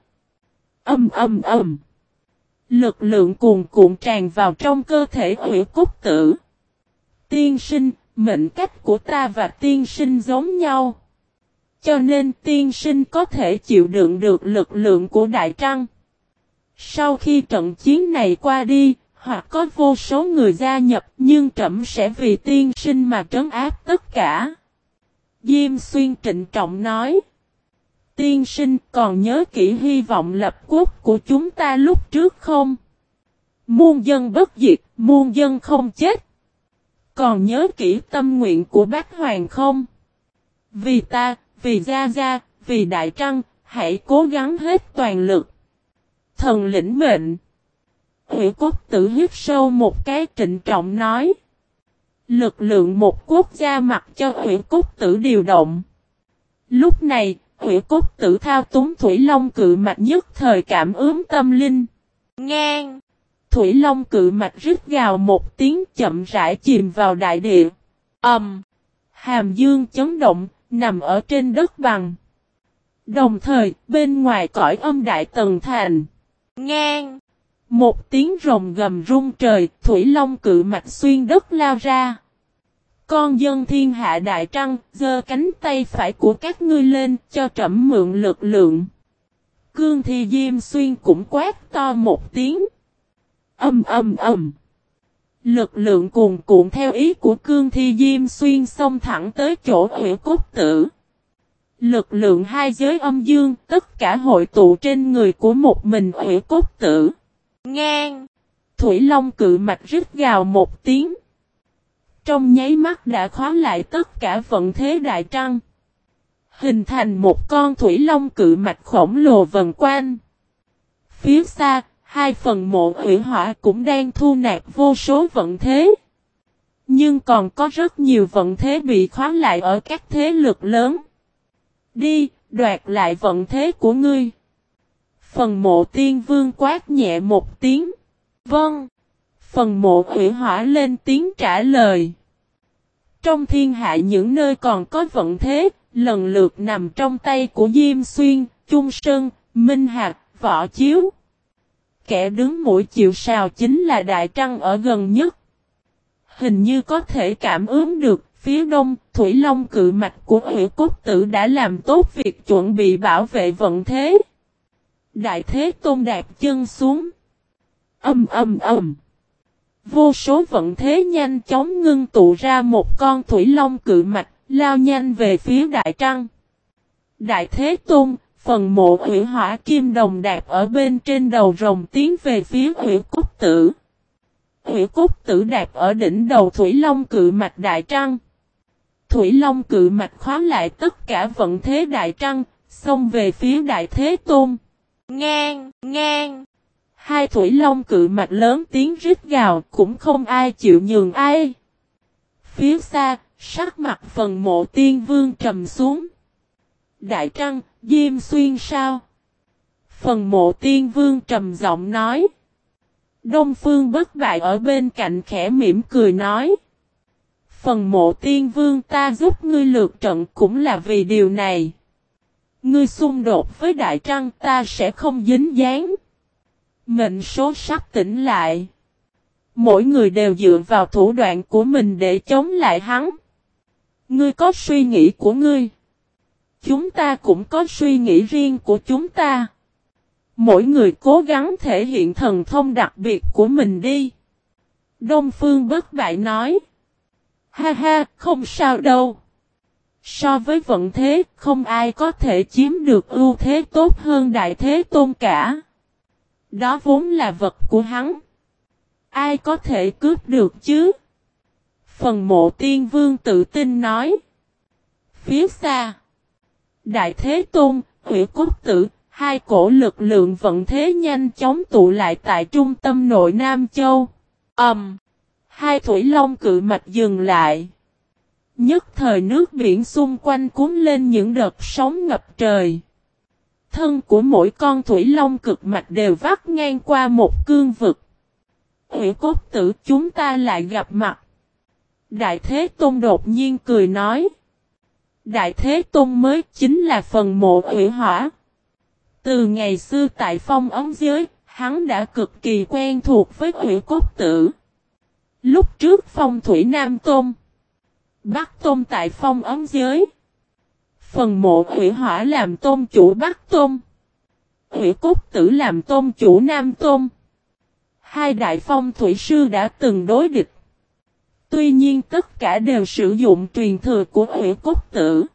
Âm âm âm. Lực lượng cuồn cuộn tràn vào trong cơ thể hủy cúc tử. Tiên sinh, mệnh cách của ta và tiên sinh giống nhau. Cho nên tiên sinh có thể chịu đựng được lực lượng của Đại Trăng. Sau khi trận chiến này qua đi, hoặc có vô số người gia nhập nhưng trẫm sẽ vì tiên sinh mà trấn áp tất cả. Diêm xuyên trịnh trọng nói. Tiên sinh còn nhớ kỹ hy vọng lập quốc của chúng ta lúc trước không? Muôn dân bất diệt, Muôn dân không chết. Còn nhớ kỹ tâm nguyện của bác Hoàng không? Vì ta, vì Gia Gia, vì Đại Trăng, hãy cố gắng hết toàn lực. Thần lĩnh mệnh. Hủy cốt tử hít sâu một cái trịnh trọng nói. Lực lượng một quốc gia mặc cho hủy cốt tử điều động. Lúc này, hủy cốt tử thao túng Thủy Long cự mạch nhất thời cảm ướm tâm linh. Ngang! Thủy Long cự mạch rít gào một tiếng chậm rãi chìm vào đại địa. Ầm! Um, hàm dương chấn động, nằm ở trên đất bằng. Đồng thời, bên ngoài cõi âm đại tầng thành. Ngang! Một tiếng rồng gầm rung trời, Thủy Long cự mạch xuyên đất lao ra. Con dân thiên hạ đại trăng, giơ cánh tay phải của các ngươi lên, cho trẫm mượn lực lượng. Cương thi diêm xuyên cũng quát to một tiếng. Âm âm âm. Lực lượng cuồn cuộn theo ý của cương thi diêm xuyên xông thẳng tới chỗ hủy cốt tử. Lực lượng hai giới âm dương tất cả hội tụ trên người của một mình hủy cốt tử. Ngang. Thủy Long cự mạch rít gào một tiếng. Trong nháy mắt đã khóa lại tất cả vận thế đại trăng. Hình thành một con thủy long cự mạch khổng lồ vần quanh. Phía xa, hai phần mộ hủy hỏa cũng đang thu nạp vô số vận thế. Nhưng còn có rất nhiều vận thế bị khóa lại ở các thế lực lớn. Đi, đoạt lại vận thế của ngươi. Phần mộ tiên vương quát nhẹ một tiếng. Vâng. Phần mộ hủy hỏa lên tiếng trả lời. Trong thiên hạ những nơi còn có vận thế, lần lượt nằm trong tay của Diêm Xuyên, Trung Sơn, Minh Hạc, Võ Chiếu. Kẻ đứng mũi chịu sào chính là Đại Trăng ở gần nhất. Hình như có thể cảm ứng được, phía đông, Thủy Long cự mạch của Hủy Cốt Tử đã làm tốt việc chuẩn bị bảo vệ vận thế. Đại Thế Tôn đạp chân xuống. Âm âm âm. Vô số vận thế nhanh chóng ngưng tụ ra một con thủy long cự mạch, lao nhanh về phía Đại Trăng. Đại Thế Tôn, phần mộ hủy hỏa kim đồng đạp ở bên trên đầu rồng tiến về phía hủy cúc tử. Hủy cúc tử đạp ở đỉnh đầu thủy long cự mạch Đại Trăng. Thủy long cự mạch khóa lại tất cả vận thế Đại Trăng, xông về phía Đại Thế Tôn. Ngang, ngang. Hai thủy long cự mạch lớn tiếng rít gào cũng không ai chịu nhường ai. Phía xa, sắc mặt phần mộ tiên vương trầm xuống. Đại trăng, Diêm Xuyên sao? Phần mộ tiên vương trầm giọng nói. Đông phương bất bại ở bên cạnh khẽ mỉm cười nói. Phần mộ tiên vương ta giúp ngươi lượt trận cũng là vì điều này. Ngươi xung đột với đại trăng ta sẽ không dính dáng. Mệnh số sắp tỉnh lại. Mỗi người đều dựa vào thủ đoạn của mình để chống lại hắn. Ngươi có suy nghĩ của ngươi. Chúng ta cũng có suy nghĩ riêng của chúng ta. Mỗi người cố gắng thể hiện thần thông đặc biệt của mình đi. Đông Phương bất bại nói. Ha ha, không sao đâu. So với vận thế, không ai có thể chiếm được ưu thế tốt hơn đại thế tôn cả. Đó vốn là vật của hắn. Ai có thể cướp được chứ? Phần mộ tiên vương tự tin nói. Phía xa. Đại Thế Tôn, Hủy Cốt Tử, hai cổ lực lượng vận thế nhanh chóng tụ lại tại trung tâm nội Nam Châu. Ẩm. Um, hai thủy long cự mạch dừng lại. Nhất thời nước biển xung quanh cuốn lên những đợt sóng ngập trời. Thân của mỗi con thủy long cực mạch đều vắt ngang qua một cương vực. Hủy cốt tử chúng ta lại gặp mặt. Đại Thế Tôn đột nhiên cười nói. Đại Thế Tôn mới chính là phần mộ hủy hỏa. Từ ngày xưa tại phong ống giới, hắn đã cực kỳ quen thuộc với hủy cốt tử. Lúc trước phong thủy Nam Tôn, Bắc Tôn tại phong ống giới. Phần mộ hủy hỏa làm tôn chủ Bắc Tôn. Hủy cốt tử làm tôn chủ Nam Tôn. Hai đại phong thủy sư đã từng đối địch. Tuy nhiên tất cả đều sử dụng truyền thừa của hủy cốt tử.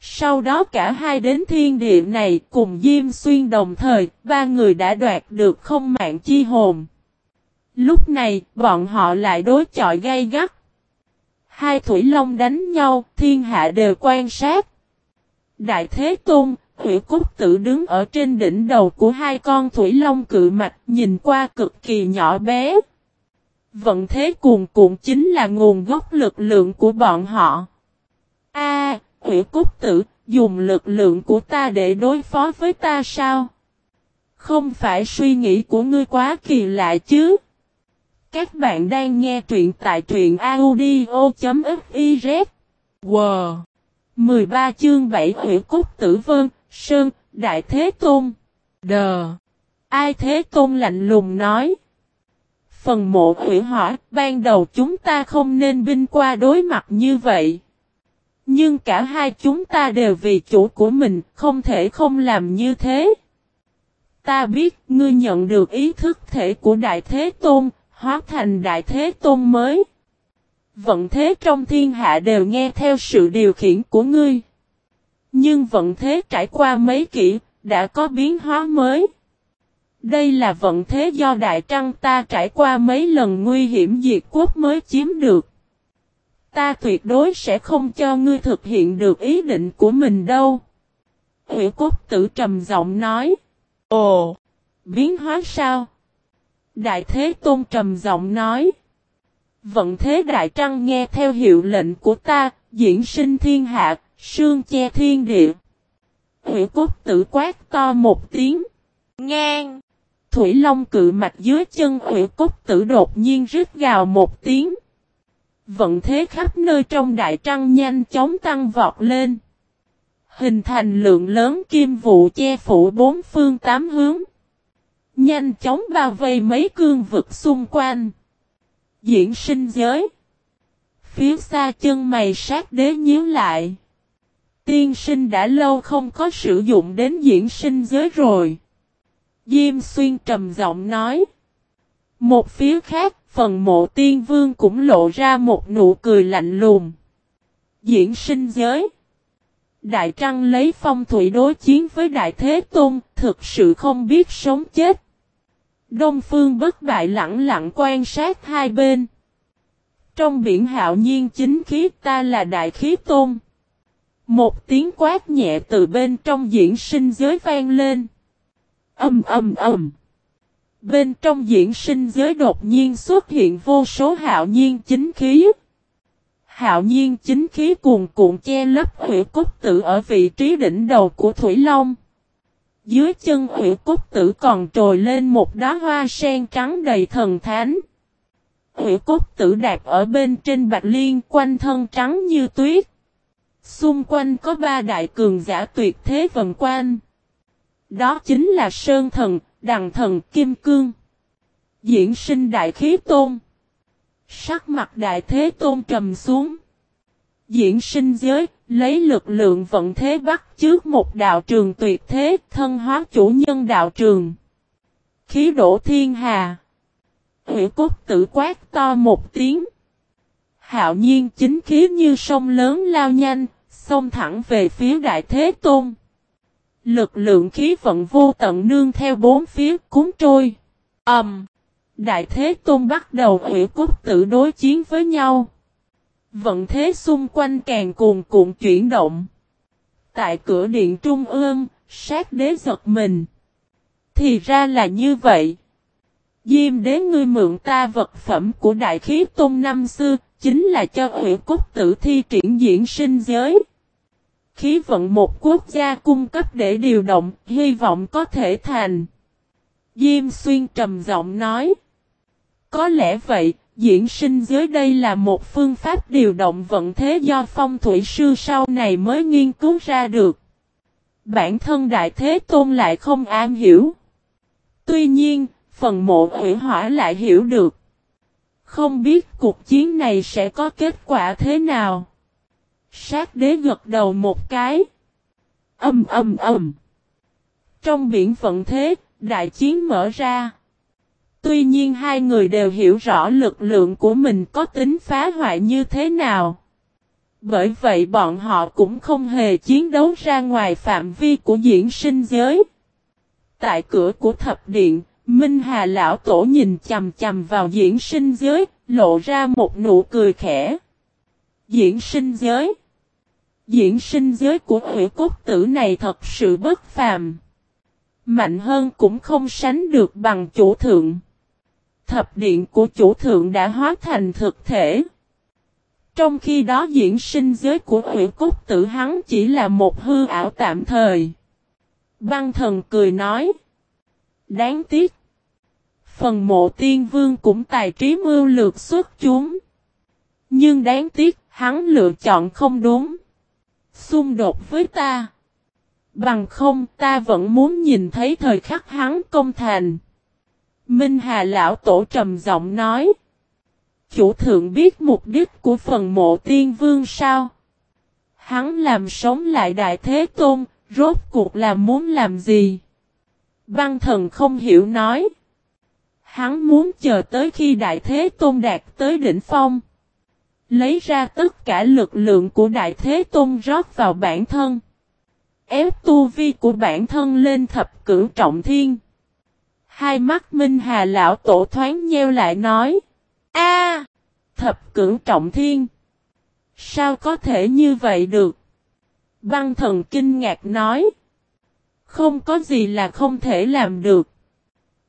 Sau đó cả hai đến thiên địa này cùng Diêm Xuyên đồng thời, ba người đã đoạt được không mạng chi hồn. Lúc này, bọn họ lại đối chọi gay gắt. Hai thủy long đánh nhau, thiên hạ đều quan sát. Đại Thế Tôn, Hủy Cúc tự đứng ở trên đỉnh đầu của hai con thủy long cự mạch nhìn qua cực kỳ nhỏ bé. Vận thế cuồn cuộn chính là nguồn gốc lực lượng của bọn họ. A, à, Hủy Cúc tự dùng lực lượng của ta để đối phó với ta sao? Không phải suy nghĩ của ngươi quá kỳ lạ chứ? Các bạn đang nghe truyện tại truyện audio.fif. Wow! 13 chương 7 Hủy Cúc Tử Vân, Sơn, Đại Thế Tôn. Đờ! Ai Thế Tôn lạnh lùng nói. Phần mộ hủy hỏa, ban đầu chúng ta không nên binh qua đối mặt như vậy. Nhưng cả hai chúng ta đều vì chủ của mình, không thể không làm như thế. Ta biết ngươi nhận được ý thức thể của Đại Thế Tôn, hóa thành Đại Thế Tôn mới. Vận thế trong thiên hạ đều nghe theo sự điều khiển của ngươi. Nhưng vận thế trải qua mấy kỷ, đã có biến hóa mới. Đây là vận thế do Đại Trăng ta trải qua mấy lần nguy hiểm diệt quốc mới chiếm được. Ta tuyệt đối sẽ không cho ngươi thực hiện được ý định của mình đâu. Hủy cốt tử trầm giọng nói. Ồ! Biến hóa sao? Đại Thế Tôn trầm giọng nói. Vận thế Đại Trăng nghe theo hiệu lệnh của ta, diễn sinh thiên hạ, sương che thiên địa. Hủy cốt tử quát to một tiếng. Ngang! Thủy Long cự mạch dưới chân hủy cốt tử đột nhiên rít gào một tiếng. Vận thế khắp nơi trong đại trăng nhanh chóng tăng vọt lên. Hình thành lượng lớn kim vụ che phủ bốn phương tám hướng. Nhanh chóng bao vây mấy cương vực xung quanh. Diễn sinh giới. Phía xa chân mày sát đế nhíu lại. Tiên sinh đã lâu không có sử dụng đến diễn sinh giới rồi. Diêm xuyên trầm giọng nói. Một phía khác, phần mộ tiên vương cũng lộ ra một nụ cười lạnh lùng. Diễn sinh giới. Đại Trăng lấy phong thủy đối chiến với Đại Thế Tôn, thực sự không biết sống chết. Đông Phương bất bại lặng lặng quan sát hai bên. Trong biển hạo nhiên chính khí ta là Đại Khí Tôn. Một tiếng quát nhẹ từ bên trong diễn sinh giới vang lên. Âm âm âm. Bên trong diễn sinh giới đột nhiên xuất hiện vô số hạo nhiên chính khí. Hạo nhiên chính khí cuồn cuộn che lấp hủy cốt tử ở vị trí đỉnh đầu của Thủy Long. Dưới chân hủy cốt tử còn trồi lên một đóa hoa sen trắng đầy thần thánh. Hủy cốt tử đạp ở bên trên bạch liên quanh thân trắng như tuyết. Xung quanh có ba đại cường giả tuyệt thế vần quanh. Đó chính là Sơn Thần, Đằng Thần Kim Cương. Diễn sinh Đại Khí Tôn. Sắc mặt Đại Thế Tôn trầm xuống. Diễn sinh giới, lấy lực lượng vận thế bắt trước một đạo trường tuyệt thế thân hóa chủ nhân đạo trường. Khí đổ thiên hà. Hủy cốt tử quát to một tiếng. Hạo nhiên chính khí như sông lớn lao nhanh, xông thẳng về phía Đại Thế Tôn. Lực lượng khí vận vô tận nương theo bốn phía cuốn trôi. âm Um, Đại Thế Tôn bắt đầu hủy cốt tự đối chiến với nhau. Vận thế xung quanh càng cuồn cuộn chuyển động. Tại cửa điện trung ương, sát đế giật mình. Thì ra là như vậy. Diêm đế ngươi mượn ta vật phẩm của đại khí tôn năm xưa, chính là cho ủy cốt tử thi triển diễn sinh giới khí vận một quốc gia cung cấp để điều động, hy vọng có thể thành. Diêm xuyên trầm giọng nói. Có lẽ vậy, diễn sinh dưới đây là một phương pháp điều động vận thế do phong thủy sư sau này mới nghiên cứu ra được. Bản thân Đại Thế Tôn lại không an hiểu. Tuy nhiên, phần mộ hủy hỏa lại hiểu được. Không biết cuộc chiến này sẽ có kết quả thế nào. Sát đế gật đầu một cái. Âm âm âm. Trong biển vận thế, đại chiến mở ra. Tuy nhiên hai người đều hiểu rõ lực lượng của mình có tính phá hoại như thế nào. Bởi vậy bọn họ cũng không hề chiến đấu ra ngoài phạm vi của diễn sinh giới. Tại cửa của thập điện, Minh Hà lão tổ nhìn chầm chầm vào diễn sinh giới, lộ ra một nụ cười khẽ. Diễn sinh giới Diễn sinh giới của hủy cốt tử này thật sự bất phàm. Mạnh hơn cũng không sánh được bằng chủ thượng. Thập điện của chủ thượng đã hóa thành thực thể. Trong khi đó diễn sinh giới của hủy cốt tử hắn chỉ là một hư ảo tạm thời. Băng thần cười nói. Đáng tiếc. Phần mộ tiên vương cũng tài trí mưu lược xuất chúng. Nhưng đáng tiếc, hắn lựa chọn không đúng. Xung đột với ta. Bằng không, ta vẫn muốn nhìn thấy thời khắc hắn công thành. Minh Hà Lão Tổ trầm giọng nói. Chủ thượng biết mục đích của phần mộ tiên vương sao? Hắn làm sống lại Đại Thế Tôn, rốt cuộc là muốn làm gì? Băng thần không hiểu nói. Hắn muốn chờ tới khi Đại Thế Tôn đạt tới đỉnh phong. Lấy ra tất cả lực lượng của Đại Thế Tôn rót vào bản thân. Ép tu vi của bản thân lên thập cửu trọng thiên. Hai mắt Minh Hà lão tổ thoáng nheo lại nói. a, Thập cửu trọng thiên. Sao có thể như vậy được? Băng thần kinh ngạc nói. Không có gì là không thể làm được.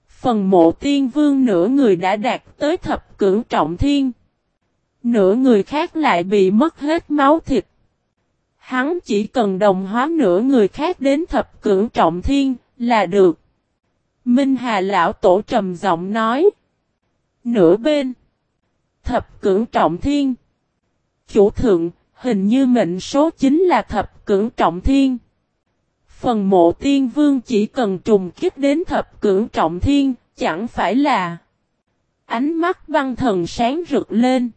Phần mộ tiên vương nửa người đã đạt tới thập cửu trọng thiên. Nửa người khác lại bị mất hết máu thịt. Hắn chỉ cần đồng hóa nửa người khác đến thập cửu trọng thiên là được. Minh Hà lão tổ trầm giọng nói. Nửa bên. Thập cửu trọng thiên. Chủ thượng, hình như mệnh số chính là thập cửu trọng thiên. Phần mộ tiên vương chỉ cần trùng kích đến thập cửu trọng thiên, chẳng phải là Ánh mắt băng thần sáng rực lên.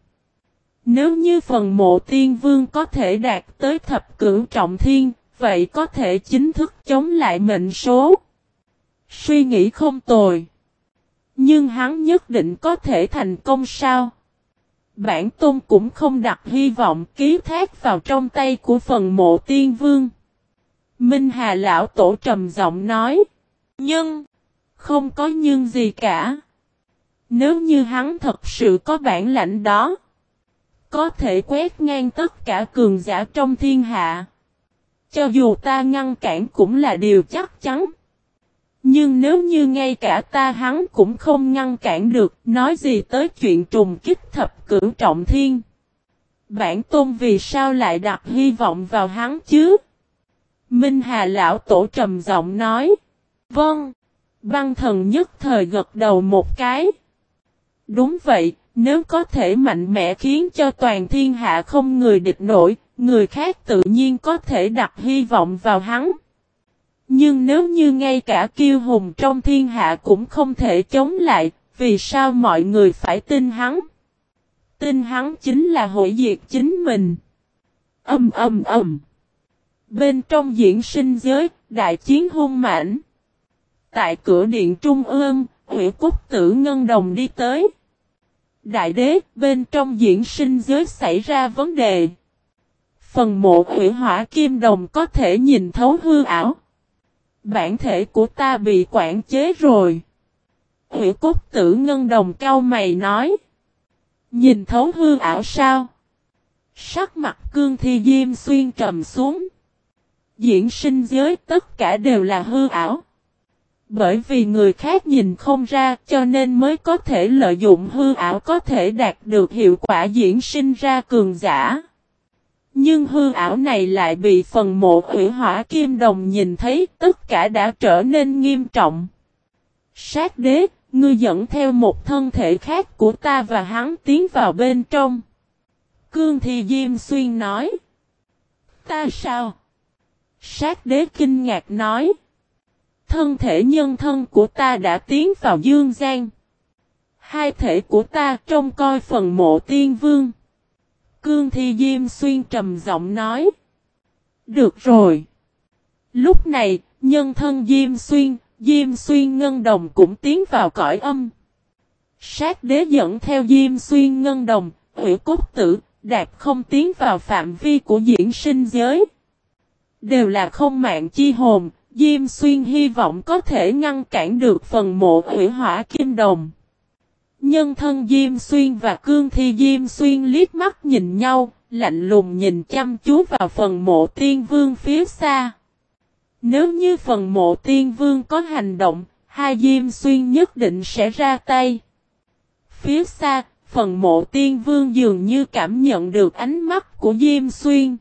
Nếu như phần mộ tiên vương có thể đạt tới thập cửu trọng thiên, vậy có thể chính thức chống lại mệnh số. Suy nghĩ không tồi. Nhưng hắn nhất định có thể thành công sao? Bản tôn cũng không đặt hy vọng ký thác vào trong tay của phần mộ tiên vương. Minh Hà Lão Tổ trầm giọng nói. Nhưng, không có nhưng gì cả. Nếu như hắn thật sự có bản lãnh đó, có thể quét ngang tất cả cường giả trong thiên hạ. Cho dù ta ngăn cản cũng là điều chắc chắn. Nhưng nếu như ngay cả ta hắn cũng không ngăn cản được, nói gì tới chuyện trùng kích thập cửu trọng thiên. Bản tôn vì sao lại đặt hy vọng vào hắn chứ? Minh Hà Lão Tổ trầm giọng nói. Vâng. Băng thần nhất thời gật đầu một cái. Đúng vậy, nếu có thể mạnh mẽ khiến cho toàn thiên hạ không người địch nổi, người khác tự nhiên có thể đặt hy vọng vào hắn. Nhưng nếu như ngay cả kiêu hùng trong thiên hạ cũng không thể chống lại, vì sao mọi người phải tin hắn? Tin hắn chính là hội diệt chính mình. Âm âm âm. Bên trong diễn sinh giới, đại chiến hung mãnh. Tại cửa điện trung ương, Hủy Cúc Tử Ngân Đồng đi tới. Đại đế, bên trong diễn sinh giới xảy ra vấn đề. Phần mộ hủy hỏa kim đồng có thể nhìn thấu hư ảo. Bản thể của ta bị quản chế rồi. Hủy cốt tử ngân đồng cao mày nói. Nhìn thấu hư ảo sao? Sắc mặt cương thi diêm xuyên trầm xuống. Diễn sinh giới tất cả đều là hư ảo. Bởi vì người khác nhìn không ra cho nên mới có thể lợi dụng hư ảo có thể đạt được hiệu quả diễn sinh ra cường giả. Nhưng hư ảo này lại bị phần mộ hủy hỏa kim đồng nhìn thấy tất cả đã trở nên nghiêm trọng. Sát đế, ngươi dẫn theo một thân thể khác của ta và hắn tiến vào bên trong. Cương thị Diêm Xuyên nói. Ta sao? Sát đế kinh ngạc nói. Thân thể nhân thân của ta đã tiến vào dương gian. Hai thể của ta trông coi phần mộ tiên vương. Cương Thi Diêm Xuyên trầm giọng nói. Được rồi. Lúc này, nhân thân Diêm Xuyên, Diêm Xuyên Ngân Đồng cũng tiến vào cõi âm. Sát đế dẫn theo Diêm Xuyên Ngân Đồng, hủy cốt tử, đạt không tiến vào phạm vi của diễn sinh giới. Đều là không mạng chi hồn, Diêm Xuyên hy vọng có thể ngăn cản được phần mộ hủy hỏa kim đồng. Nhân thân Diêm Xuyên và Cương Thi Diêm Xuyên liếc mắt nhìn nhau, lạnh lùng nhìn chăm chú vào phần mộ tiên vương phía xa. Nếu như phần mộ tiên vương có hành động, hai Diêm Xuyên nhất định sẽ ra tay. Phía xa, phần mộ tiên vương dường như cảm nhận được ánh mắt của Diêm Xuyên.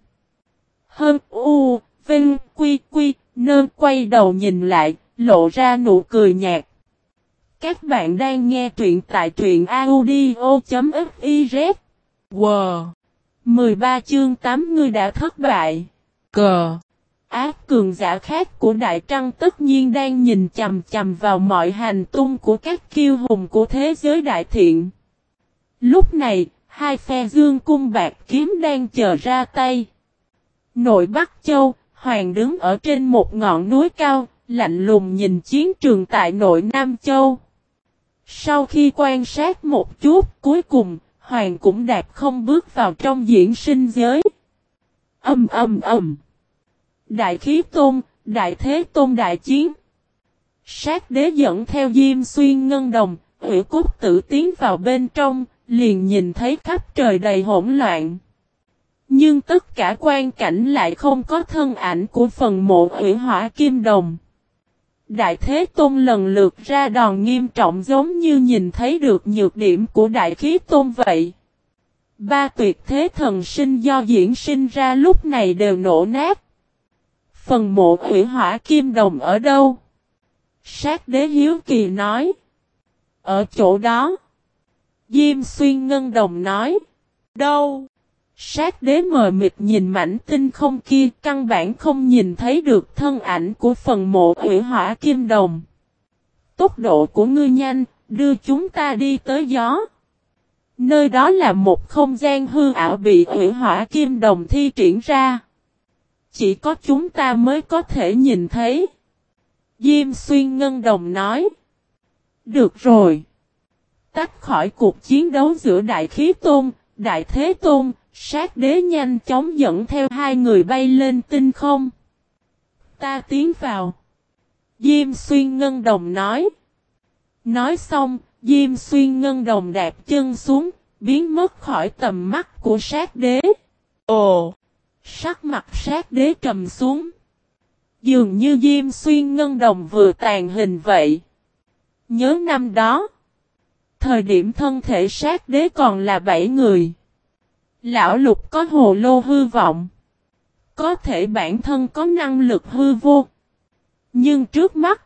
Hơn u, vinh, quy quy, nơ quay đầu nhìn lại, lộ ra nụ cười nhạt. Các bạn đang nghe truyện tại truyện audio.fiz. Wow! 13 chương 8 người đã thất bại. Cờ! Ác cường giả khác của Đại Trăng tất nhiên đang nhìn chầm chầm vào mọi hành tung của các kiêu hùng của thế giới đại thiện. Lúc này, hai phe dương cung bạc kiếm đang chờ ra tay. Nội Bắc Châu, Hoàng đứng ở trên một ngọn núi cao, lạnh lùng nhìn chiến trường tại nội Nam Châu. Sau khi quan sát một chút, cuối cùng, Hoàng cũng đạp không bước vào trong diễn sinh giới. Âm âm âm. Đại khí tôn, đại thế tôn đại chiến. Sát đế dẫn theo Diêm Xuyên Ngân Đồng, ủy cốt tử tiến vào bên trong, liền nhìn thấy khắp trời đầy hỗn loạn. Nhưng tất cả quan cảnh lại không có thân ảnh của phần mộ ủy hỏa kim đồng. Đại Thế Tôn lần lượt ra đòn nghiêm trọng giống như nhìn thấy được nhược điểm của Đại Khí Tôn vậy. Ba tuyệt thế thần sinh do diễn sinh ra lúc này đều nổ nát. Phần mộ hủy hỏa kim đồng ở đâu? Sát đế hiếu kỳ nói. Ở chỗ đó. Diêm xuyên ngân đồng nói. Đâu? Sát đế mờ mịt nhìn mảnh tinh không kia căn bản không nhìn thấy được thân ảnh của phần mộ hủy hỏa kim đồng. Tốc độ của ngươi nhanh, đưa chúng ta đi tới gió. Nơi đó là một không gian hư ảo bị hủy hỏa kim đồng thi triển ra. Chỉ có chúng ta mới có thể nhìn thấy. Diêm xuyên ngân đồng nói. Được rồi. Tách khỏi cuộc chiến đấu giữa đại khí tôn, đại thế tôn, sát đế nhanh chóng dẫn theo hai người bay lên tinh không. Ta tiến vào. Diêm xuyên ngân đồng nói. Nói xong, Diêm xuyên ngân đồng đạp chân xuống, biến mất khỏi tầm mắt của sát đế. Ồ! Sắc mặt sát đế trầm xuống. Dường như Diêm xuyên ngân đồng vừa tàn hình vậy. Nhớ năm đó. Thời điểm thân thể sát đế còn là bảy người. Lão lục có hồ lô hư vọng. Có thể bản thân có năng lực hư vô. Nhưng trước mắt.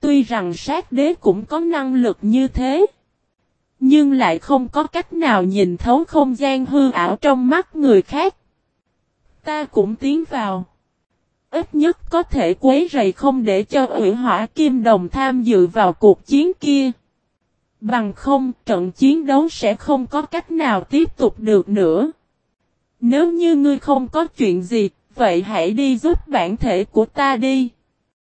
Tuy rằng sát đế cũng có năng lực như thế. Nhưng lại không có cách nào nhìn thấu không gian hư ảo trong mắt người khác. Ta cũng tiến vào. Ít nhất có thể quấy rầy không để cho ủy hỏa kim đồng tham dự vào cuộc chiến kia. Bằng không, trận chiến đấu sẽ không có cách nào tiếp tục được nữa. Nếu như ngươi không có chuyện gì, vậy hãy đi giúp bản thể của ta đi.